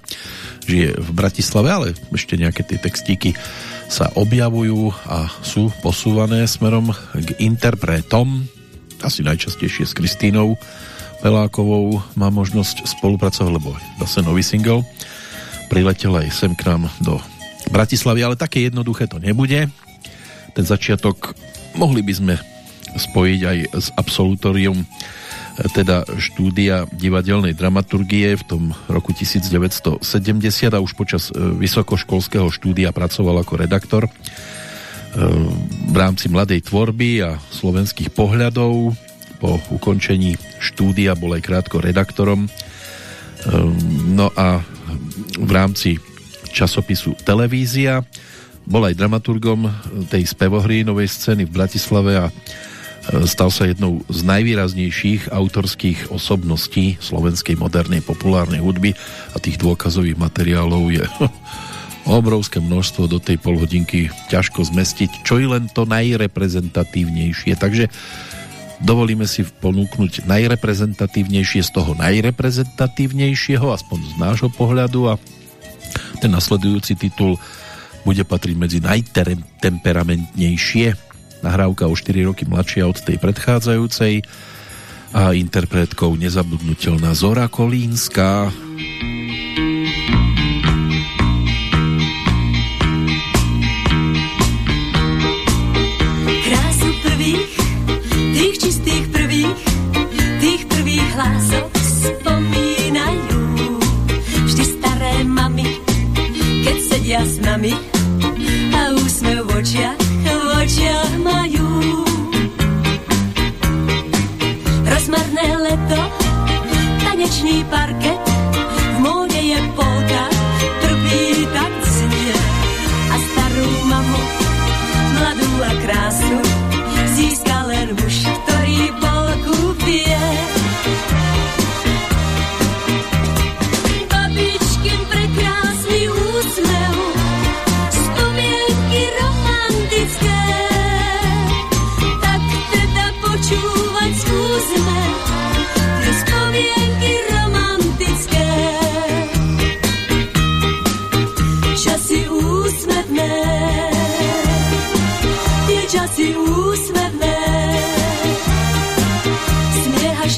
Žije v Bratislave, ale ešte nejaké tie textíky sa objavujú a sú posúvané smerom k interpretom. Asi najčastejšie s Kristínou Pelákovou má možnosť spolupracovať, lebo zase nový single priletel aj sem k nám do Bratislavy, ale také jednoduché to nebude. Ten začiatok mohli by sme spojiť aj s absolutorium teda štúdia divadelnej dramaturgie v tom roku 1970 a už počas e, vysokoškolského štúdia pracoval ako redaktor e, v rámci mladej tvorby a slovenských pohľadov. Po ukončení štúdia bol aj krátko redaktorom. E, no a v rámci časopisu Televízia bol aj dramaturgom tej spevohry novej scény v Bratislave a stal sa jednou z najvýraznejších autorských osobností slovenskej modernej populárnej hudby a tých dôkazových materiálov je obrovské množstvo do tej polhodinky ťažko zmestiť, čo je len to najreprezentatívnejšie. Takže dovolíme si ponúknuť najreprezentatívnejšie z toho najreprezentatívnejšieho, aspoň z nášho pohľadu a ten nasledujúci titul bude patriť medzi najtemperamentnejšie nahrávka o 4 roky mladšia od tej predchádzajúcej a interpretkou nezabudnutelná Zora Kolínska. Keď sedia s nami a úsmev v očiach očiach majú. Rozmarné leto, tanečný parket, v móde je polka,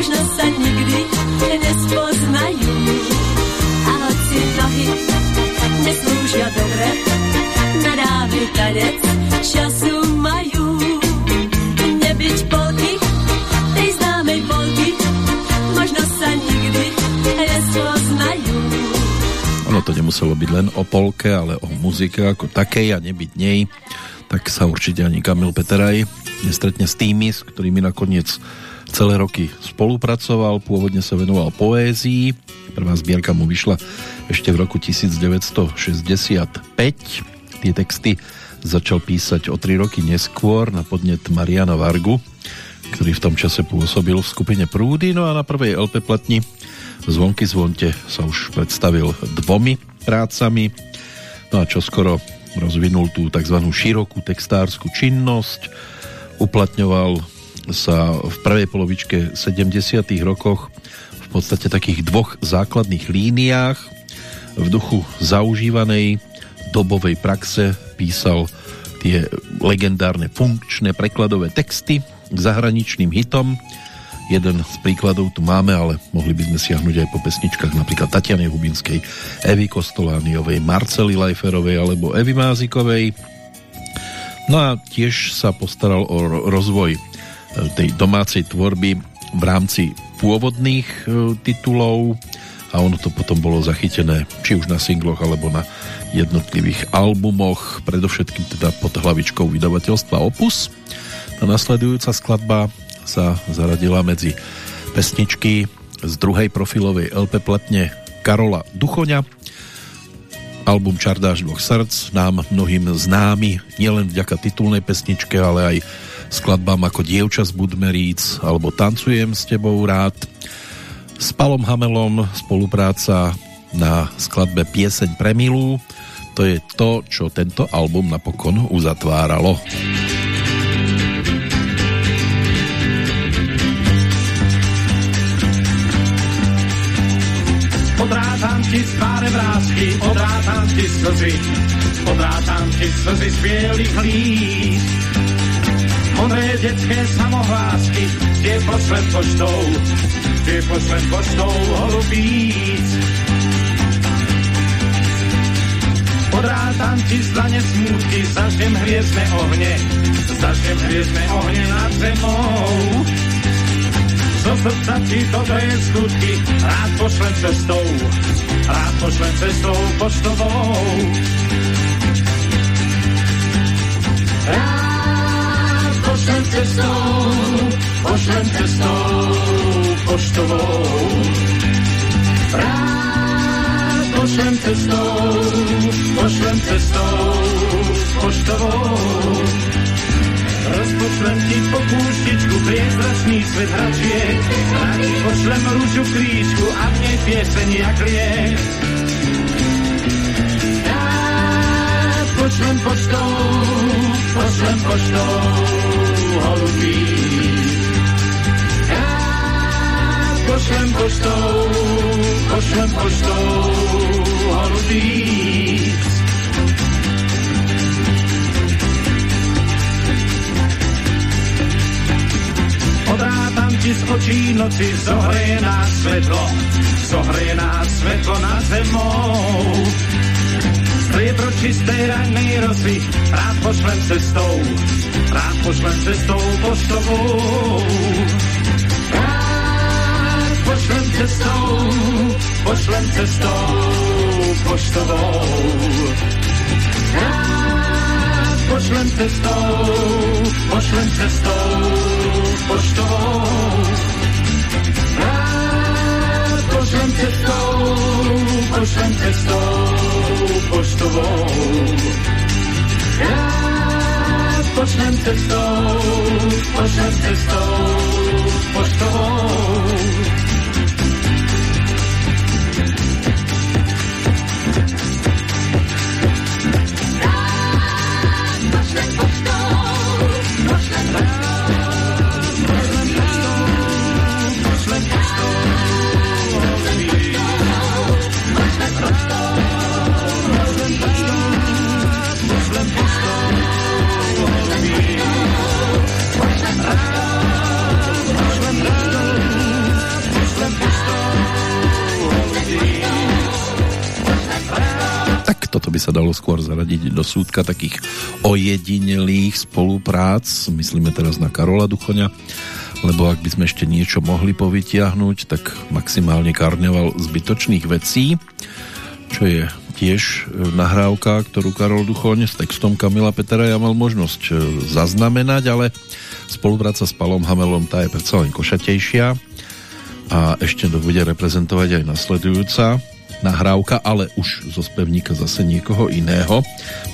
možno sa nikdy nespoznajú. A hoci nohy neslúžia dobre, na dávny tanec času majú. Nebyť polky, tej známej polky, možno sa nikdy nespoznajú. Ono to nemuselo byť len o polke, ale o muzike ako takej a nebyť nej, tak sa určite ani Kamil Peteraj nestretne s tými, s ktorými nakoniec celé roky spolupracoval, pôvodne sa venoval poézii, prvá zbierka mu vyšla ešte v roku 1965. Tie texty začal písať o tri roky neskôr na podnet Mariana Vargu, ktorý v tom čase pôsobil v skupine Prúdy, no a na prvej LP platni Zvonky zvonte sa už predstavil dvomi prácami, no a čoskoro rozvinul tú tzv. širokú textárskú činnosť, uplatňoval sa v prvej polovičke 70. rokoch v podstate takých dvoch základných líniách v duchu zaužívanej dobovej praxe písal tie legendárne funkčné prekladové texty k zahraničným hitom. Jeden z príkladov tu máme, ale mohli by sme siahnuť aj po pesničkách napríklad Tatiany Hubinskej, Evy Kostolániovej, Marcely Lajferovej alebo Evy Mázikovej. No a tiež sa postaral o rozvoj tej domácej tvorby v rámci pôvodných e, titulov a ono to potom bolo zachytené či už na singloch alebo na jednotlivých albumoch, predovšetkým teda pod hlavičkou vydavateľstva Opus. A nasledujúca skladba sa zaradila medzi pesničky z druhej profilovej LP platne Karola Duchoňa. Album Čardáš dvoch srdc nám mnohým známy nielen vďaka titulnej pesničke, ale aj skladbám ako Dievča z Budmeríc alebo Tancujem s tebou rád. S Palom Hamelom spolupráca na skladbe Pieseň pre milú. To je to, čo tento album napokon uzatváralo. Odrátam ti z tváre vrázky, odrátam ti slzy, odrátam ti slzy z bielých líst modré detské samohlásky, tie pošlem poštou, tie pošlem poštou holubíc. Odrátam ti zdane smútky, zažnem hviezdne ohne, zažnem hviezdne ohne nad zemou. Zo srdca ti dobré skutky, rád pošlem cestou, rád pošlem cestou poštovou. Rád pošlem cestou, pošlem cestou poštovou. Rád pošlem cestou, pošlem cestou poštovou. Rozpošlem ti po púštičku priezračný svet hračiek, rád pošlem rúžu krížku a v nej pieseň jak liek. Rád pošlem poštou, pošlem poštou holubí. Ja pošlem poštou, pošlem poštou holubí. Odrátam ti z očí noci, zohreje nás svetlo, zohreje nás svetlo na zemou. Striebro čisté rannej rosy, rád pošlem cestou, pošlem cestou poštovou. Rád pošlem cestou, pošlem cestou poštovou. Rád pošlem cestou, pošlem cestou poštovou. Rád pošlem cestou, pošlem cestou poštovou. Rád pošlem cestou, pošlem cestou, poštovou. Toto by sa dalo skôr zaradiť do súdka takých ojedinelých spoluprác, myslíme teraz na Karola Duchoňa, lebo ak by sme ešte niečo mohli povytiahnuť, tak maximálne karňoval zbytočných vecí, čo je tiež e, nahrávka, ktorú Karol Duchoň s textom Kamila Petera ja mal možnosť e, zaznamenať, ale spolupráca s Palom Hamelom tá je predsa len košatejšia a ešte to bude reprezentovať aj nasledujúca nahrávka, ale už zo spevníka zase niekoho iného.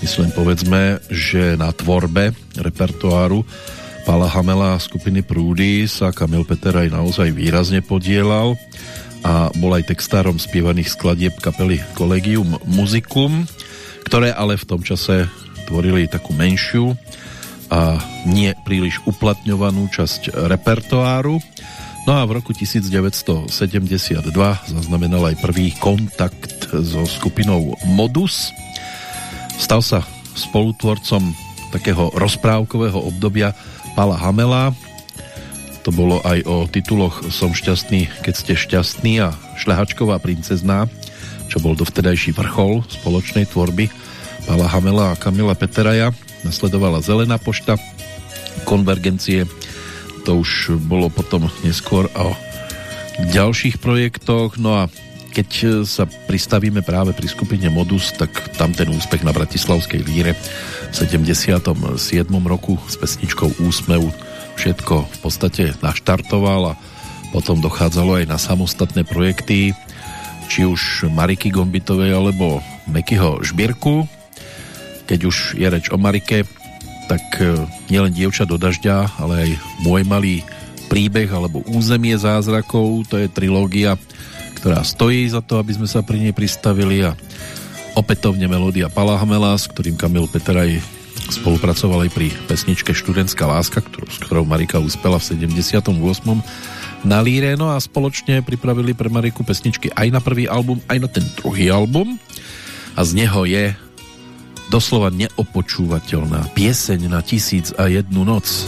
Myslím povedzme, že na tvorbe repertoáru Pala Hamela skupiny Prúdy sa Kamil Peter aj naozaj výrazne podielal a bol aj textárom spievaných skladieb kapely Collegium Musicum, ktoré ale v tom čase tvorili takú menšiu a nie príliš uplatňovanú časť repertoáru No a v roku 1972 zaznamenal aj prvý kontakt so skupinou Modus. Stal sa spolutvorcom takého rozprávkového obdobia Pala Hamela. To bolo aj o tituloch Som šťastný, keď ste šťastný a Šľahačková princezná, čo bol dovtedajší vrchol spoločnej tvorby Pala Hamela a Kamila Peteraja. Nasledovala Zelená pošta, konvergencie to už bolo potom neskôr o ďalších projektoch, no a keď sa pristavíme práve pri skupine Modus, tak tam ten úspech na Bratislavskej líre v 77. roku s pesničkou Úsmev všetko v podstate naštartoval a potom dochádzalo aj na samostatné projekty či už Mariky Gombitovej alebo Mekyho Žbierku. Keď už je reč o Marike, tak e, nielen Dievča do dažďa, ale aj Môj malý príbeh alebo Územie zázrakov, to je trilógia, ktorá stojí za to, aby sme sa pri nej pristavili a opätovne melódia Palahamela, s ktorým Kamil Peteraj spolupracoval aj pri pesničke Študentská láska, ktorú, s ktorou Marika uspela v 78 na líre, no a spoločne pripravili pre Mariku pesničky aj na prvý album, aj na ten druhý album. A z neho je doslova neopočúvateľná pieseň na tisíc a jednu noc.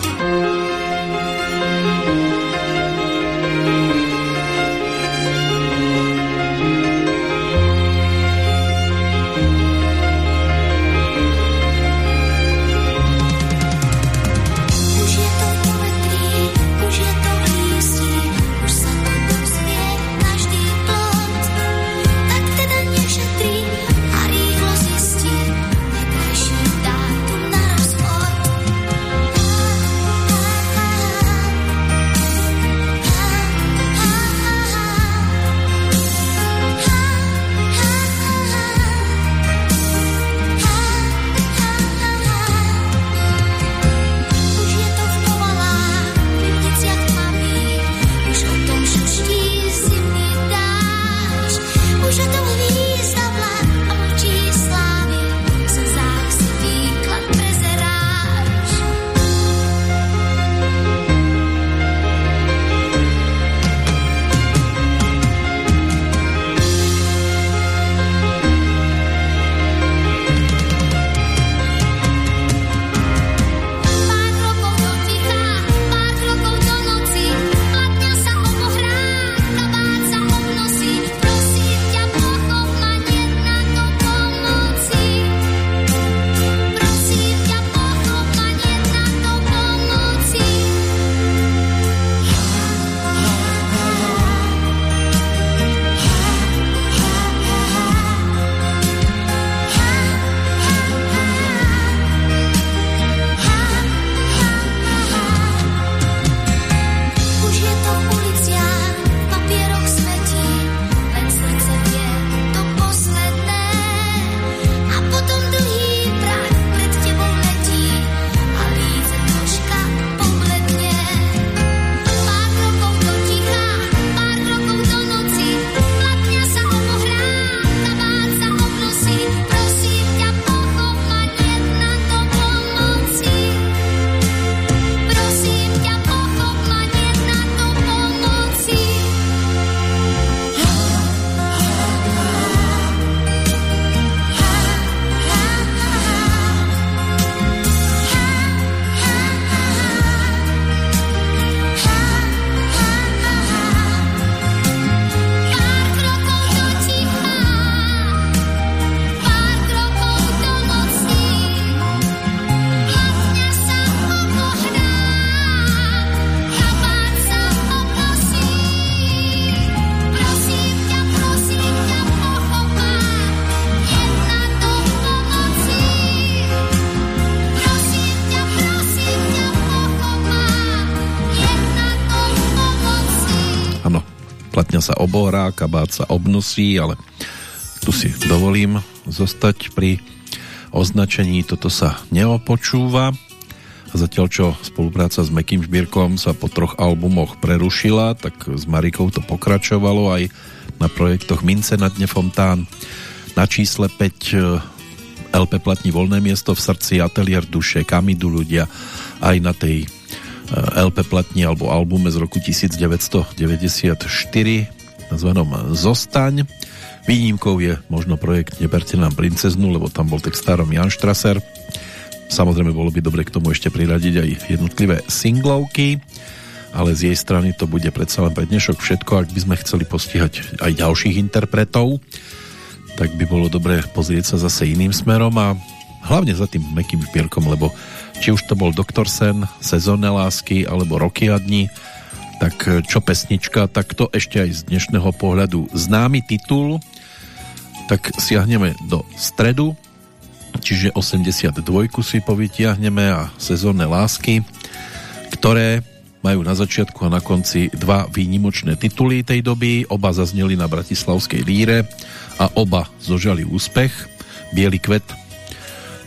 Sa oborá, kabát sa obnosí, ale tu si dovolím zostať pri označení. Toto sa neopočúva. A zatiaľ čo spolupráca s Mekým Žbírkom sa po troch albumoch prerušila, tak s Marikou to pokračovalo aj na projektoch Mince na dne Fontán, na čísle 5 LP platní Voľné miesto v srdci, Atelier duše, Kamidu ľudia, aj na tej LP platní alebo albume z roku 1994 nazvanom Zostaň. Výnimkou je možno projekt Neberte nám princeznu, lebo tam bol starom Jan Strasser. Samozrejme bolo by dobre k tomu ešte priradiť aj jednotlivé singlovky, ale z jej strany to bude predsa len pre dnešok všetko. Ak by sme chceli postihať aj ďalších interpretov, tak by bolo dobre pozrieť sa zase iným smerom a hlavne za tým mekým špierkom, lebo či už to bol Doktor Sen, Sezónne lásky alebo Roky a dní, tak čo pesnička, tak to ešte aj z dnešného pohľadu. Známy titul, tak siahneme do stredu, čiže 82 si povytiahneme a sezónne lásky, ktoré majú na začiatku a na konci dva výnimočné tituly tej doby, oba zazneli na Bratislavskej líre a oba zožali úspech. Bielý kvet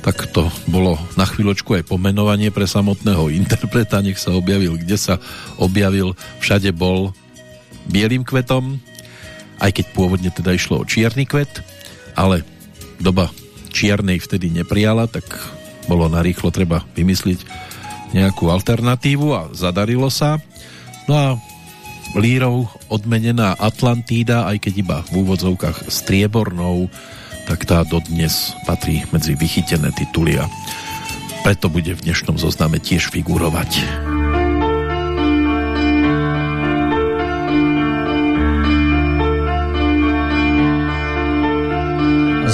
tak to bolo na chvíľočku aj pomenovanie pre samotného interpreta, nech sa objavil, kde sa objavil, všade bol bielým kvetom, aj keď pôvodne teda išlo o čierny kvet, ale doba čiernej vtedy neprijala, tak bolo narýchlo treba vymysliť nejakú alternatívu a zadarilo sa. No a lírou odmenená Atlantída, aj keď iba v úvodzovkách striebornou, tak tá dodnes patrí medzi vychytené tituly a preto bude v dnešnom zozname tiež figurovať.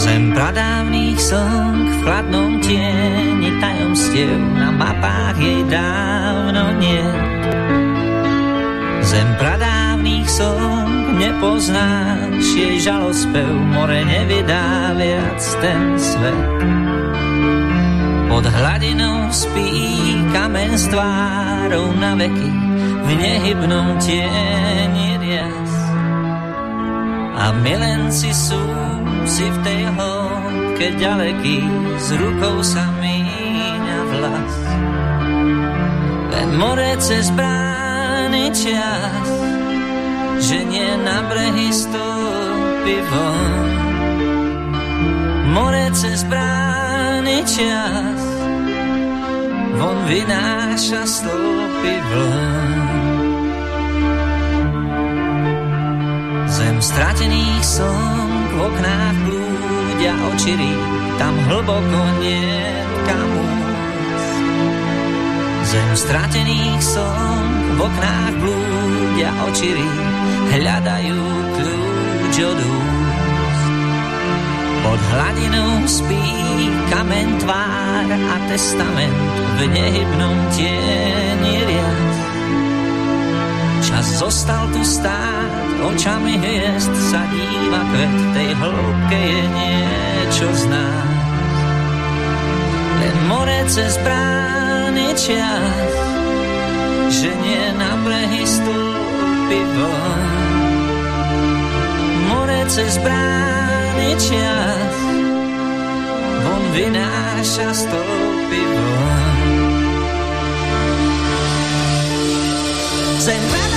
Zem pradávnych song v chladnom tieni tajomstiev na mapách jej dávno nie. Zem pradávnych song nepoznáš jej žalospev, more nevydá viac ten svet. Pod hladinou spí kamen s tvárou na veky, v nehybnom tieni rias. A milenci sú si v tej hĺbke ďaleký, s rukou sa míňa vlas. Len more cez brány čas, že nie na brehy stúpi von. More cez brány čas, von vynáša stúpi vln. Zem stratených som v oknách ľudia očiri, tam hlboko nie kam Zem stratených som v oknách blúdia očiri, hľadajú kľúč od Pod hladinou spí kamen tvár a testament v nehybnom tieni riad. Čas zostal tu stáť, očami hviezd sa díva kvet, tej hĺbke je niečo z nás. Len more cez brány čas, že nie na brehy stúpi von cez brány čas von vynáša stopy von. Zem pradávny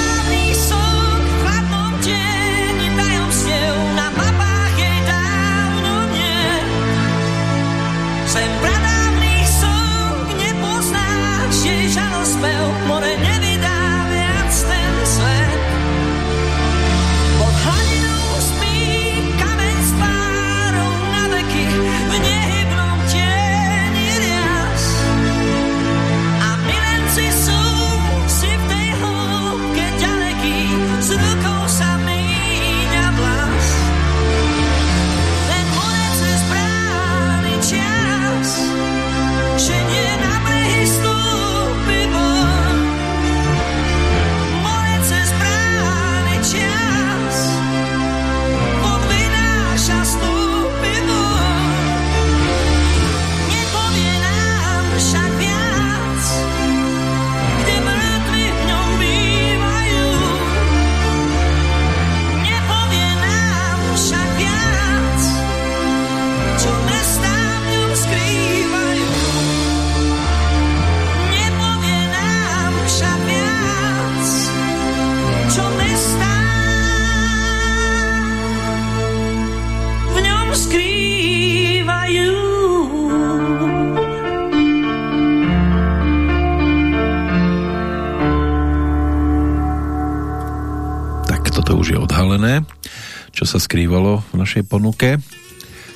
sa skrývalo v našej ponuke.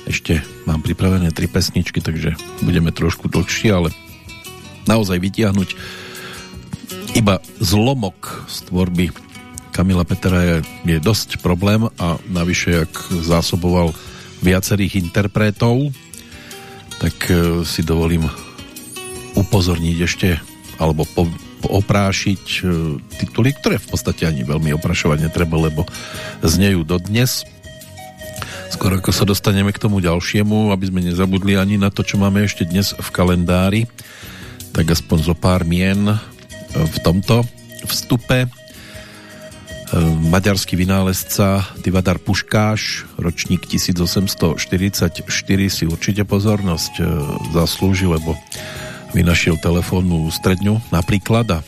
Ešte mám pripravené tri pesničky, takže budeme trošku dlhšie, ale naozaj vytiahnuť iba zlomok z tvorby Kamila Petera je, je dosť problém a navyše, ak zásoboval viacerých interpretov, tak e, si dovolím upozorniť ešte alebo po, oprášiť e, tituly, ktoré v podstate ani veľmi oprašovať netreba, lebo znejú dodnes. Skoro ako sa dostaneme k tomu ďalšiemu, aby sme nezabudli ani na to, čo máme ešte dnes v kalendári, tak aspoň zo pár mien v tomto vstupe. Maďarský vynálezca Tivadar Puškáš, ročník 1844 si určite pozornosť e, zaslúži, lebo vynašiel telefónnu stredňu napríklad a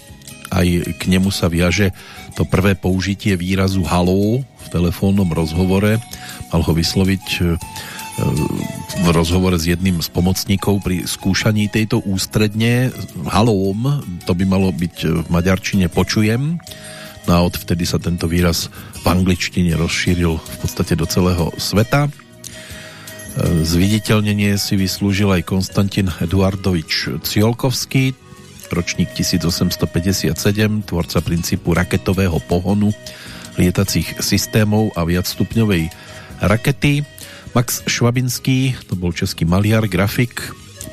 aj k nemu sa viaže to prvé použitie výrazu haló v telefónnom rozhovore. Mal ho vysloviť e, v rozhovore s jedným z pomocníkov pri skúšaní tejto ústredne. Halóm, to by malo byť v maďarčine počujem. No a odvtedy sa tento výraz v angličtine rozšíril v podstate do celého sveta Zviditeľnenie si vyslúžil aj Konstantin Eduardovič Ciolkovský, ročník 1857, tvorca princípu raketového pohonu lietacích systémov a viacstupňovej rakety. Max Švabinský, to bol český maliar, grafik,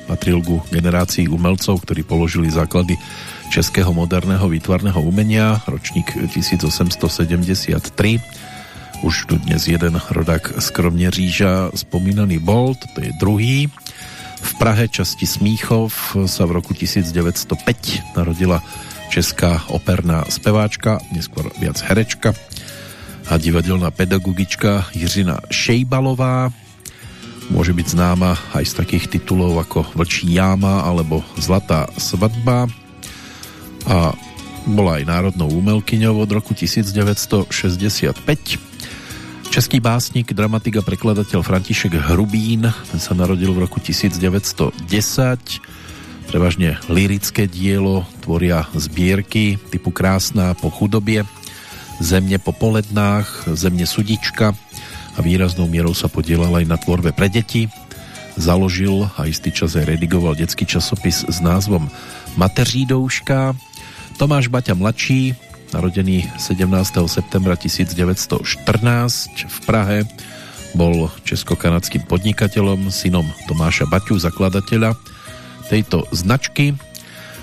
patril ku generácii umelcov, ktorí položili základy českého moderného výtvarného umenia, ročník 1873 už tu dnes jeden rodák skromne říža spomínaný Bolt, to je druhý. V Prahe časti Smíchov sa v roku 1905 narodila česká operná speváčka, neskôr viac herečka a divadelná pedagogička Jiřina Šejbalová. Môže byť známa aj z takých titulov ako Vlčí jáma alebo Zlatá svadba a bola aj národnou umelkyňou od roku 1965 Český básnik, dramatik a prekladateľ František Hrubín, ten sa narodil v roku 1910. Prevažne lirické dielo tvoria zbierky typu Krásná po chudobie, Zemne po polednách, Zemne sudička a výraznou mierou sa podielal aj na tvorbe pre deti. Založil a istý čas aj redigoval detský časopis s názvom Mateřídouška. Tomáš Baťa mladší narodený 17. septembra 1914 v Prahe. Bol česko-kanadským podnikateľom, synom Tomáša Baťu, zakladateľa tejto značky.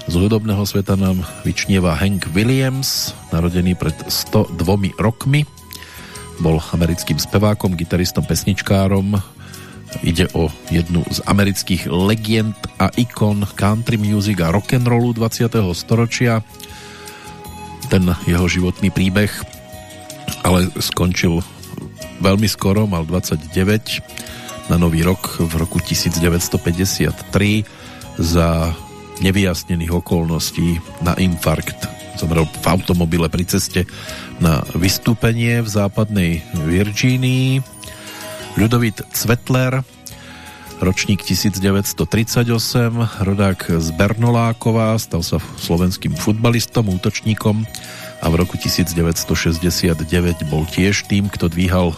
Z hudobného sveta nám vyčnieva Hank Williams, narodený pred 102 rokmi. Bol americkým spevákom, gitaristom, pesničkárom. Ide o jednu z amerických legend a ikon country music a rock'n'rollu 20. storočia ten jeho životný príbeh, ale skončil veľmi skoro, mal 29 na nový rok v roku 1953 za nevyjasnených okolností na infarkt. Zomrel v automobile pri ceste na vystúpenie v západnej Virgínii. Ľudovit Cvetler, ročník 1938, rodák z Bernolákova, stal sa slovenským futbalistom, útočníkom a v roku 1969 bol tiež tým, kto dvíhal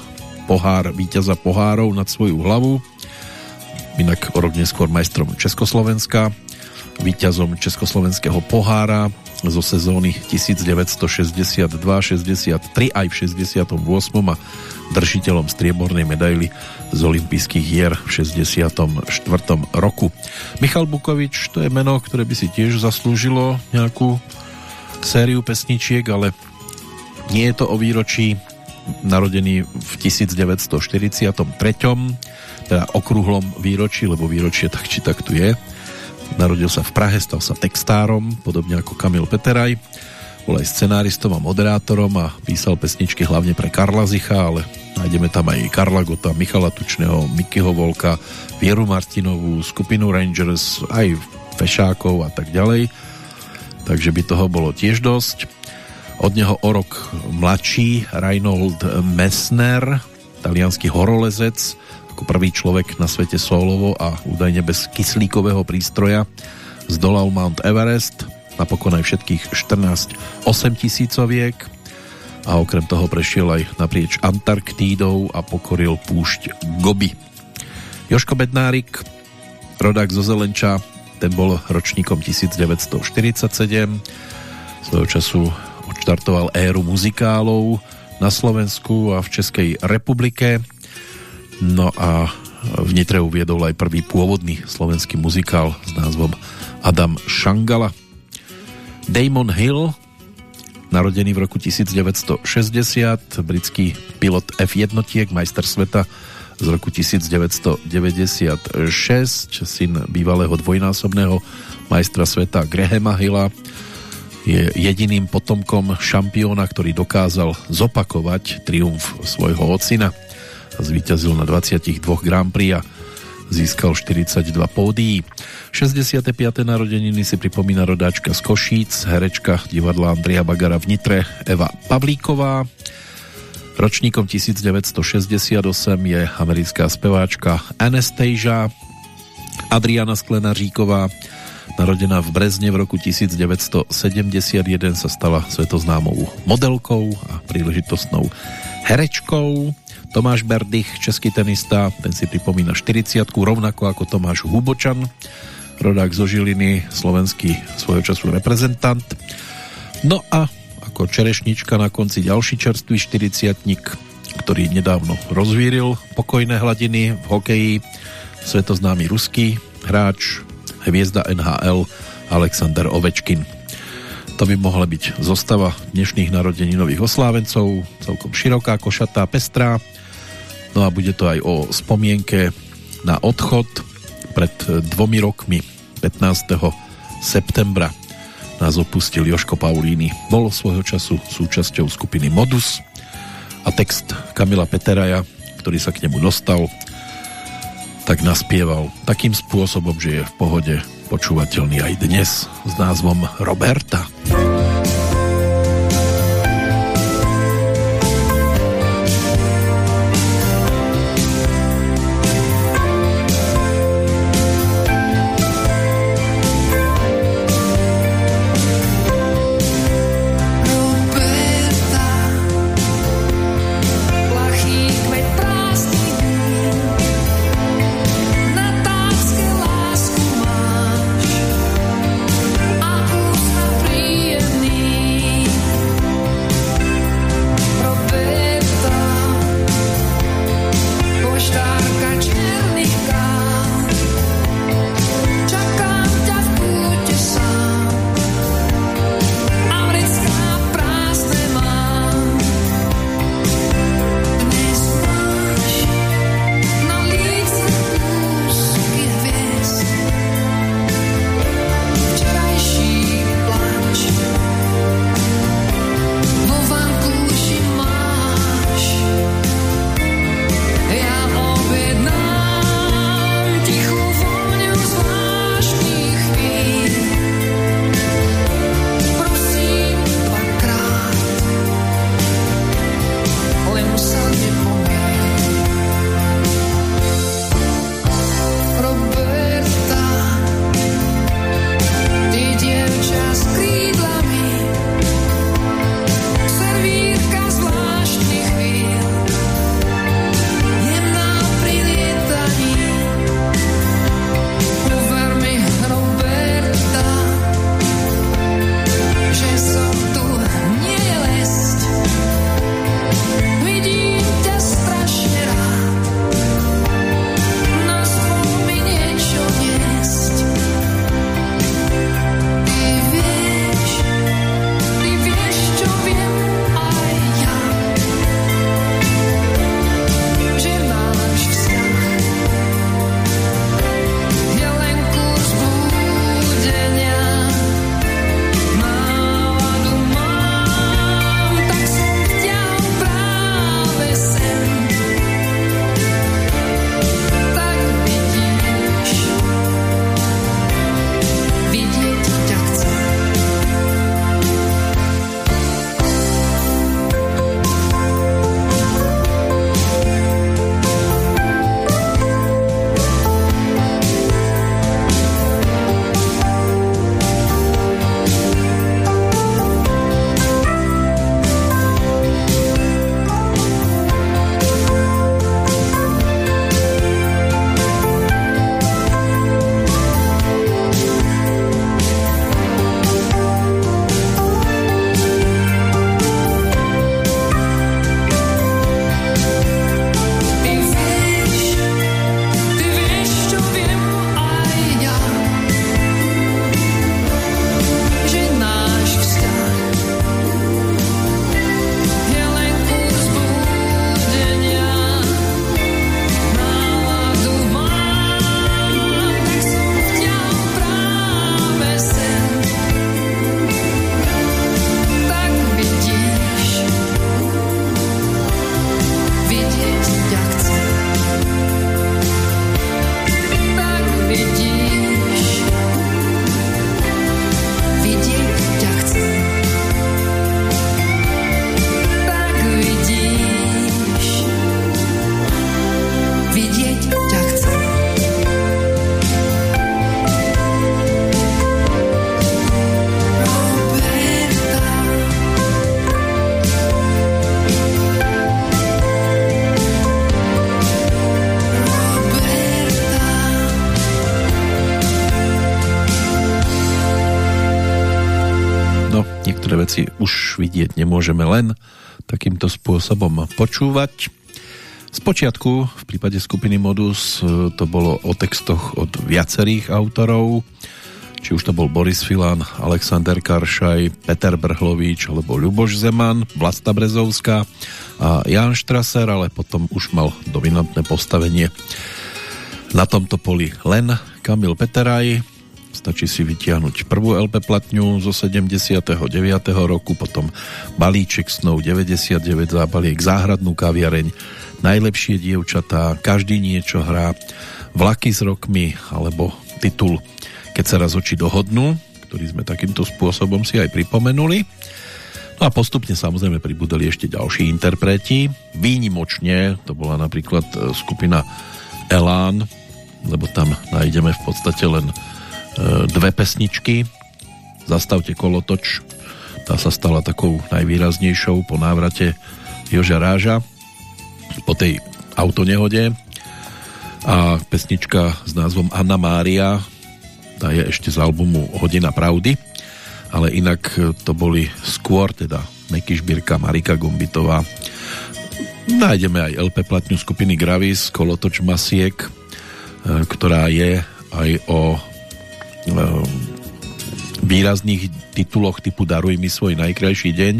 pohár víťaza pohárov nad svoju hlavu. Inak o rok neskôr majstrom Československa, víťazom Československého pohára zo sezóny 1962-63 aj v 68. a držiteľom striebornej medaily z olympijských hier v 64. roku. Michal Bukovič, to je meno, ktoré by si tiež zaslúžilo nejakú sériu pesničiek, ale nie je to o výročí narodený v 1943 teda okrúhlom výročí, lebo výročie tak či tak tu je Narodil sa v Prahe, stal sa textárom, podobne ako Kamil Peteraj. Bol aj scenáristom a moderátorom a písal pesničky hlavne pre Karla Zicha, ale nájdeme tam aj Karla Gota, Michala Tučného, Mikyho Volka, Vieru Martinovú, skupinu Rangers, aj Fešákov a tak ďalej. Takže by toho bolo tiež dosť. Od neho o rok mladší Reinhold Messner, talianský horolezec, ako prvý človek na svete solovo a údajne bez kyslíkového prístroja zdolal Mount Everest, napokon aj všetkých 14 8 tisícoviek. A okrem toho prešiel aj naprieč Antarktídou a pokoril púšť Gobi. Joško Bednárik, rodák zo Zelenča, ten bol ročníkom 1947, svojho času odštartoval éru muzikálov na Slovensku a v Českej republike No a v Nitre uviedol aj prvý pôvodný slovenský muzikál s názvom Adam Šangala. Damon Hill, narodený v roku 1960, britský pilot F1, majster sveta z roku 1996, syn bývalého dvojnásobného majstra sveta Grahama Hilla, je jediným potomkom šampióna, ktorý dokázal zopakovať triumf svojho ocina zvíťazil na 22 Grand Prix a získal 42 pódií. 65. narodeniny si pripomína rodáčka z Košíc, herečka divadla Andria Bagara v Nitre, Eva Pavlíková. Ročníkom 1968 je americká speváčka Anastasia, Adriana Sklenaříková, narodená v Brezne v roku 1971 sa stala svetoznámou modelkou a príležitostnou herečkou. Tomáš Berdych, český tenista, ten si pripomína 40 rovnako ako Tomáš Hubočan, rodák zo Žiliny, slovenský svojho času reprezentant. No a ako čerešnička na konci ďalší čerstvý 40 ktorý nedávno rozvíril pokojné hladiny v hokeji, svetoznámy ruský hráč, hviezda NHL Alexander Ovečkin. To by mohla byť zostava dnešných narodeninových oslávencov, celkom široká, košatá, pestrá. No a bude to aj o spomienke na odchod pred dvomi rokmi 15. septembra nás opustil Joško Paulíny. Bol svojho času súčasťou skupiny Modus a text Kamila Peteraja, ktorý sa k nemu dostal, tak naspieval takým spôsobom, že je v pohode počúvateľný aj dnes s názvom Roberta. Roberta. Vidieť nemôžeme len takýmto spôsobom počúvať. Spočiatku v prípade skupiny Modus e, to bolo o textoch od viacerých autorov, či už to bol Boris Filan, Alexander Karšaj, Peter Brhlovič alebo Ľuboš Zeman, Vlasta Brezovská a Jan Štraser, ale potom už mal dominantné postavenie na tomto poli len Kamil Peteraj, stačí si vytiahnuť prvú LP platňu zo 79. roku, potom balíček snov 99 zábaliek, záhradnú kaviareň, najlepšie dievčatá, každý niečo hrá, vlaky s rokmi alebo titul keď sa raz oči dohodnú, ktorý sme takýmto spôsobom si aj pripomenuli. No a postupne samozrejme pribudali ešte ďalší interpreti. Výnimočne to bola napríklad e, skupina Elán, lebo tam nájdeme v podstate len dve pesničky. Zastavte kolotoč, tá sa stala takou najvýraznejšou po návrate Joža Ráža po tej autonehode a pesnička s názvom Anna Mária tá je ešte z albumu Hodina pravdy, ale inak to boli skôr teda Meky Šbírka, Marika Gombitová. Nájdeme aj LP platňu skupiny Gravis, Kolotoč Masiek, e, ktorá je aj o e, výrazných tituloch typu Daruj mi svoj najkrajší deň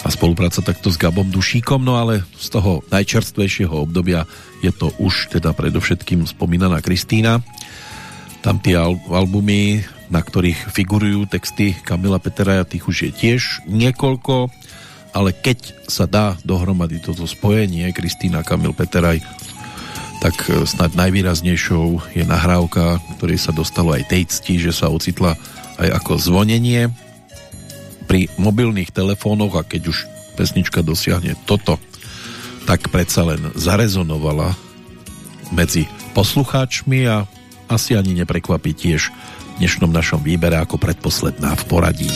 a spolupráca takto s Gabom Dušíkom, no ale z toho najčerstvejšieho obdobia je to už teda predovšetkým spomínaná Kristýna, tam tie albumy, na ktorých figurujú texty Kamila Peteraja, tých už je tiež niekoľko, ale keď sa dá dohromady toto spojenie Kristýna Kamil Peteraj, tak e, snad najvýraznejšou je nahrávka, ktorej sa dostalo aj tej cti, že sa ocitla aj ako zvonenie pri mobilných telefónoch a keď už pesnička dosiahne toto, tak predsa len zarezonovala medzi poslucháčmi a asi ani neprekvapí tiež v dnešnom našom výbere ako predposledná v poradí.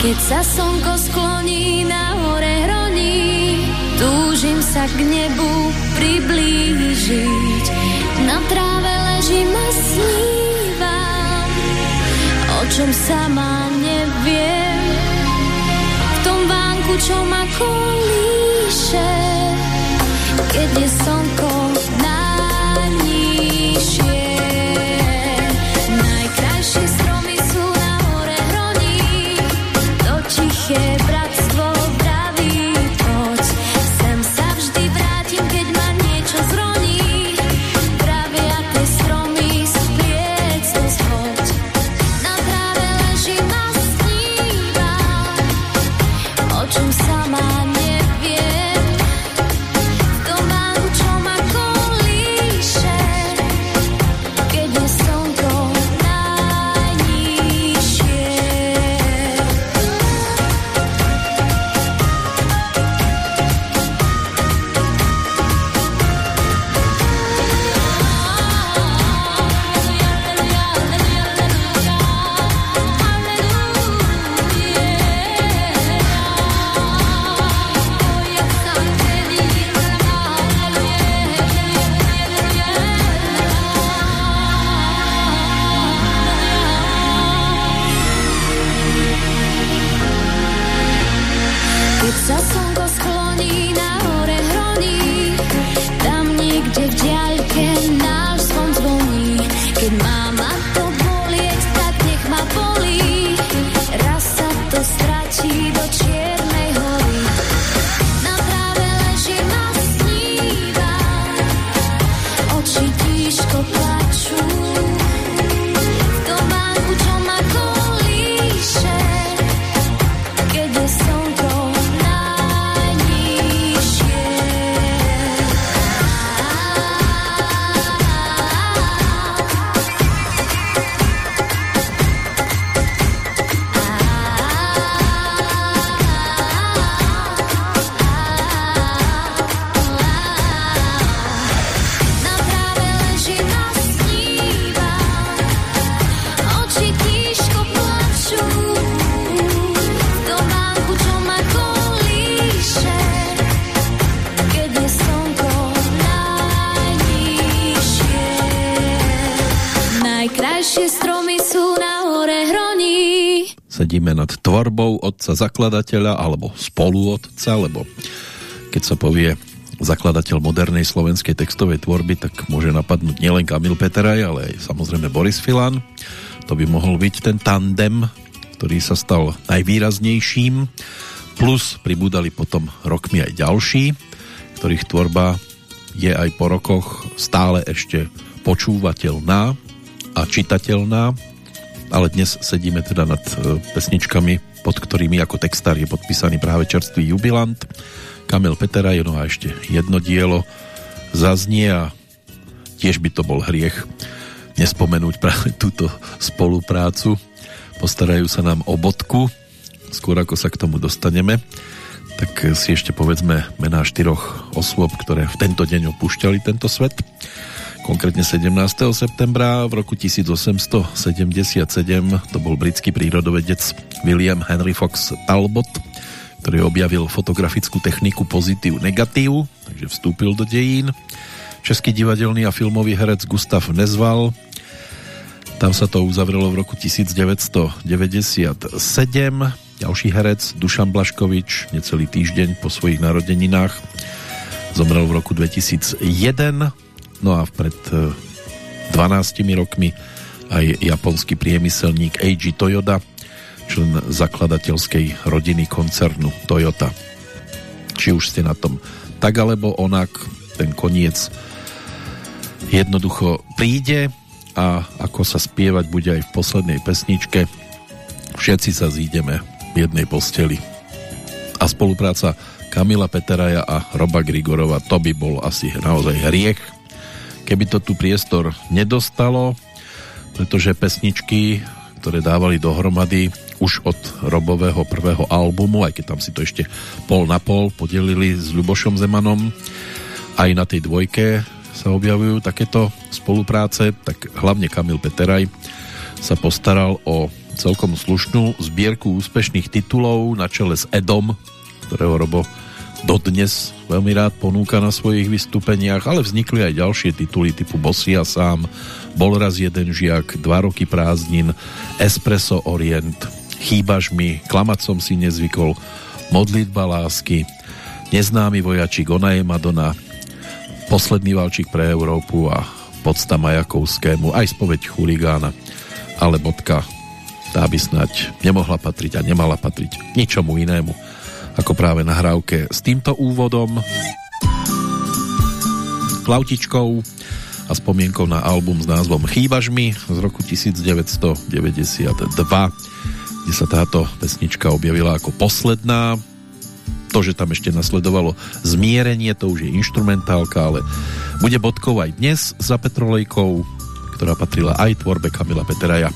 Keď sa slnko skloní na hore hroní, túžim sa k nebu priblížiť. Na tráve ležím a snívam, o čom sama neviem. V tom vánku, čo ma kolíše, keď je slnko najnižšie. Otca zakladateľa alebo spoluotca, lebo keď sa povie zakladateľ modernej slovenskej textovej tvorby, tak môže napadnúť nielen Kamil Peteraj, ale aj samozrejme Boris Filan. To by mohol byť ten tandem, ktorý sa stal najvýraznejším. Plus pribúdali potom rokmi aj ďalší, ktorých tvorba je aj po rokoch stále ešte počúvateľná a čitateľná, ale dnes sedíme teda nad e, pesničkami, pod ktorými ako textár je podpísaný práve čerstvý jubilant Kamil Petera, no a ešte jedno dielo zaznie a tiež by to bol hriech nespomenúť práve túto spoluprácu. Postarajú sa nám o bodku, skôr ako sa k tomu dostaneme tak si ešte povedzme mená štyroch osôb, ktoré v tento deň opúšťali tento svet. Konkrétne 17. septembra v roku 1877 to bol britský prírodovedec William Henry Fox Talbot, ktorý objavil fotografickú techniku pozitív negatív, takže vstúpil do dejín. Český divadelný a filmový herec Gustav Nezval, tam sa to uzavrelo v roku 1997 ďalší herec Dušan Blaškovič necelý týždeň po svojich narodeninách zomrel v roku 2001 no a pred 12 e, rokmi aj japonský priemyselník Eiji Toyoda člen zakladateľskej rodiny koncernu Toyota či už ste na tom tak alebo onak ten koniec jednoducho príde a ako sa spievať bude aj v poslednej pesničke všetci sa zídeme v jednej posteli. A spolupráca Kamila Peteraja a Roba Grigorova, to by bol asi naozaj hriech, keby to tu priestor nedostalo, pretože pesničky, ktoré dávali dohromady už od Robového prvého albumu, aj keď tam si to ešte pol na pol podelili s Ľubošom Zemanom, aj na tej dvojke sa objavujú takéto spolupráce, tak hlavne Kamil Peteraj sa postaral o celkom slušnú zbierku úspešných titulov na čele s Edom, ktorého Robo dodnes veľmi rád ponúka na svojich vystúpeniach, ale vznikli aj ďalšie tituly typu Bosia sám, Bol raz jeden žiak, Dva roky prázdnin, Espresso Orient, Chýbaš mi, Klamať som si nezvykol, Modlitba lásky, Neznámy vojačik, Ona je Madonna, Posledný valčík pre Európu a Podsta Majakovskému, aj spoveď chuligána, ale bodka tá by snať nemohla patriť a nemala patriť ničomu inému ako práve nahrávke s týmto úvodom flautičkou a spomienkou na album s názvom Chýbaš mi z roku 1992 kde sa táto pesnička objavila ako posledná to, že tam ešte nasledovalo zmierenie, to už je instrumentálka, ale bude bodkou aj dnes za Petrolejkou, ktorá patrila aj tvorbe Kamila Peteraja.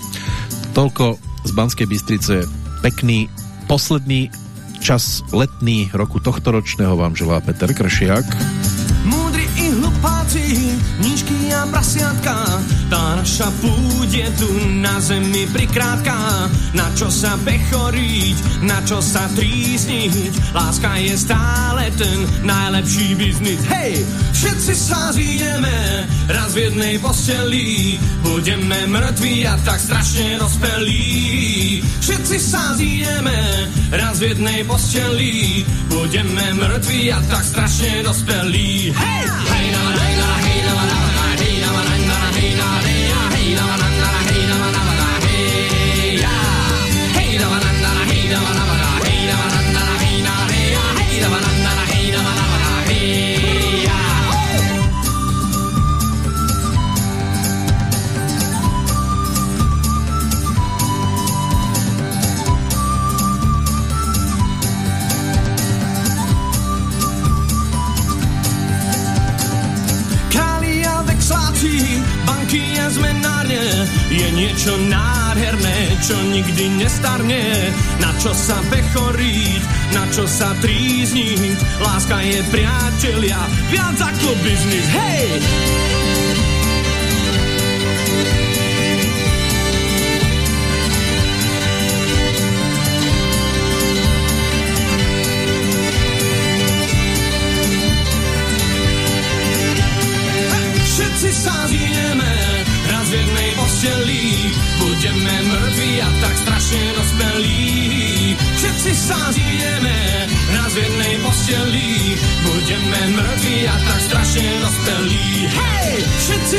Toľko z Banskej Bystrice. Pekný posledný čas letný roku tohto ročného vám želá Peter Kršiak. Prasiatka, tá naša je tu na zemi prikrátka. Na čo sa bechoriť, na čo sa trísniť, láska je stále ten najlepší biznis. Hej, všetci sa zídeme, raz v jednej posteli, budeme mŕtvi a tak strašne dospelí. Všetci sa zídeme, raz v jednej posteli, budeme mŕtvi a tak strašne dospelí. Hej, hej, hej, hej, niečo nádherné, čo nikdy nestarne. Na čo sa bechoriť, na čo sa trízniť, láska je priatelia, viac ako biznis, hej!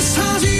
Hej, všetci